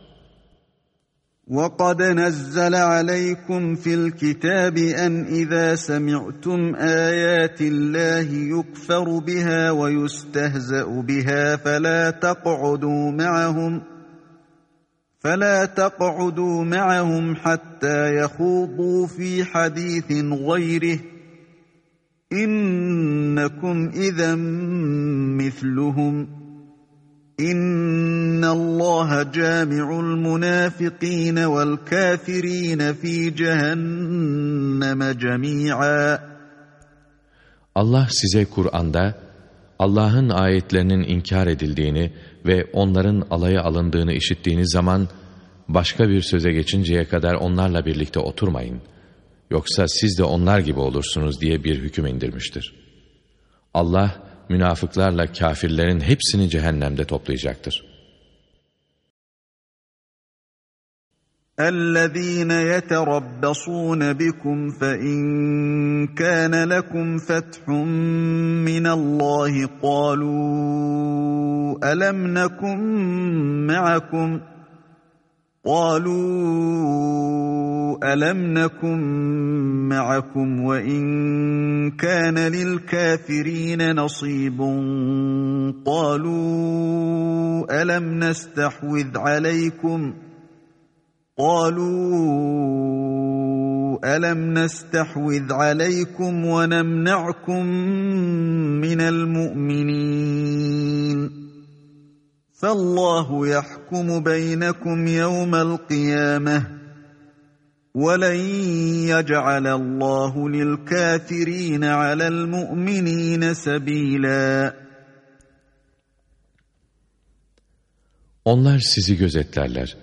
[SPEAKER 2] وَقَدْ نَزَّلَ عَلَيْكُمْ فِي الْكِتَابِ أَنْ إِذَا سَمِعْتُمْ آيَاتِ اللَّهِ يُكْفَرُ بِهَا وَيُسْتَهْزَأُ بِهَا فَلَا تَقْعُدُوا مَعَهُمْ فلا تقعدوا معهم حتى يخوضوا في حديث غيره إنكم إذا مثلهم İnna Allah cami'ul munafikin vel kafirin fi cehenneme cemi'a.
[SPEAKER 1] Allah size Kur'an'da Allah'ın ayetlerinin inkar edildiğini ve onların alaya alındığını işittiğiniz zaman başka bir söze geçinceye kadar onlarla birlikte oturmayın. Yoksa siz de onlar gibi olursunuz diye bir hüküm indirmiştir. Allah münafıklarla kafirlerin hepsini cehennemde toplayacaktır.
[SPEAKER 2] الذين يتربصون بكم فإن كان لكم فتح من الله قالوا ألم نكن معكم ؟ قالوا ألم نكن معكم وإن كان للكافرين نصيب قالوا ألم نستحوذ عليكم قالوا ألم نستحوذ عليكم ونمنعكم من المؤمنين فالله يحكم بينكم يوم القيامة ولن يجعل الله للكافرين على المؤمنين سبيلا
[SPEAKER 1] Onlar sizi gözetlerler.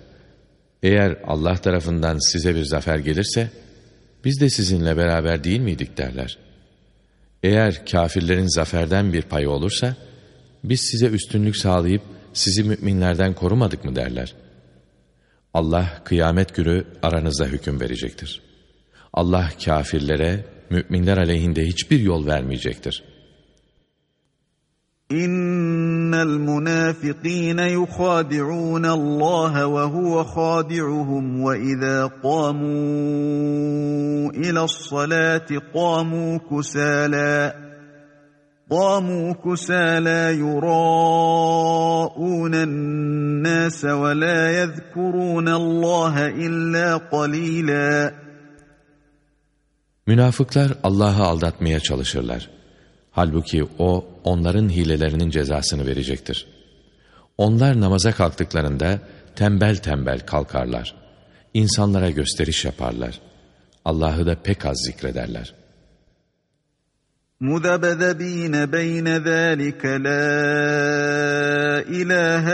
[SPEAKER 1] Eğer Allah tarafından size bir zafer gelirse, biz de sizinle beraber değil miydik derler. Eğer kafirlerin zaferden bir payı olursa, biz size üstünlük sağlayıp sizi müminlerden korumadık mı derler. Allah kıyamet günü aranızda hüküm verecektir. Allah kafirlere, müminler aleyhinde hiçbir yol vermeyecektir.
[SPEAKER 2] Münafıkîne yukhâdi'ûne Allah ve huve khâdi'uhum ve izâ qâmû ila's-salâti qâmû kusâlâ قاموا كسى لا يراءون الناس ولا يذكرون الله إلا قليلا
[SPEAKER 1] Münafıklar Allah'ı aldatmaya çalışırlar. Halbuki O onların hilelerinin cezasını verecektir. Onlar namaza kalktıklarında tembel tembel kalkarlar. İnsanlara gösteriş yaparlar. Allah'ı da pek az zikrederler.''
[SPEAKER 2] مذبذبين بين ذلك لا إله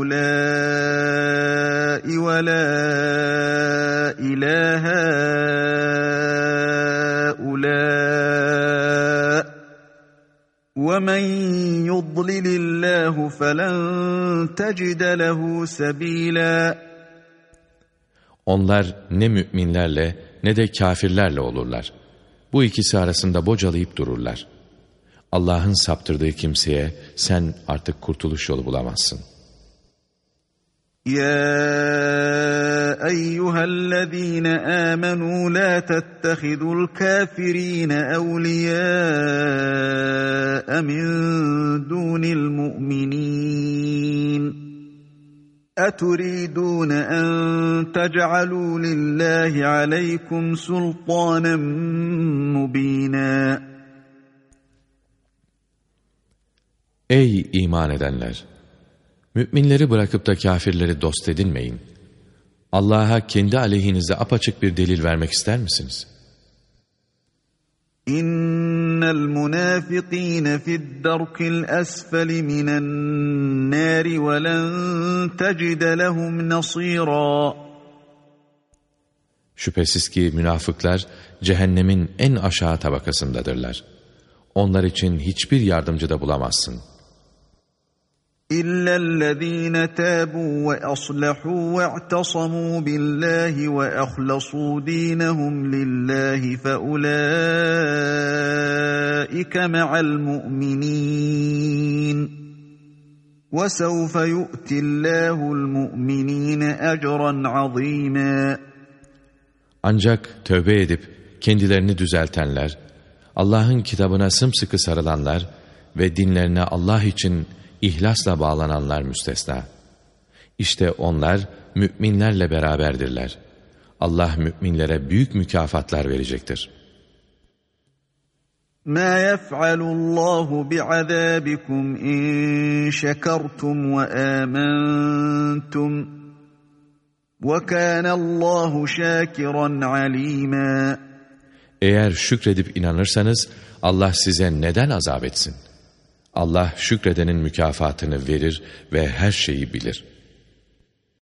[SPEAKER 2] هؤلاء ولا إله هؤلاء ومن يضلل الله فلن تجد له سبيلا
[SPEAKER 1] Onlar ne müminlerle ne de kafirlerle olurlar. Bu ikisi arasında bocalayıp dururlar. Allah'ın saptırdığı kimseye sen artık kurtuluş yolu bulamazsın.
[SPEAKER 2] Ya eyyühellezine amenu la tettehidul kafirine evliyâ min dunil mu'minin. أتريدون أن تجعلوا لله عليكم سلطانا مبينا
[SPEAKER 1] Ey iman edenler! Müminleri bırakıp da kafirleri dost edinmeyin. Allah'a kendi aleyhinizde apaçık bir delil vermek ister misiniz?
[SPEAKER 2] İnnel münafıkîne fid-darkil esfeli minen nâri ve len tecide lehum nasîrâ.
[SPEAKER 1] Şüphesiz ki münafıklar cehennemin en aşağı tabakasındadırlar. Onlar için hiçbir yardımcı da bulamazsın.''
[SPEAKER 2] إلا الذين تابوا وأصلحوا واعتصموا بالله وأخلصوا دينهم لله فأولئك مع المؤمنين وسوف يؤتي الله المؤمنين أجرا عظيما
[SPEAKER 1] Ancak tövbe edip kendilerini düzeltenler, Allah'ın kitabına sımsıkı sarılanlar ve dinlerine Allah için ihlasla bağlananlar müstesna. İşte onlar müminlerle beraberdirler. Allah müminlere büyük mükafatlar verecektir.
[SPEAKER 2] مَا يَفْعَلُ اللّٰهُ بِعَذَابِكُمْ اِنْ شَكَرْتُمْ وَآمَنْتُمْ وَكَانَ اللّٰهُ شَاكِرًا عَلِيمًا
[SPEAKER 1] Eğer şükredip inanırsanız Allah size neden azap etsin? Allah şükredenin mükafatını verir ve her şeyi bilir.''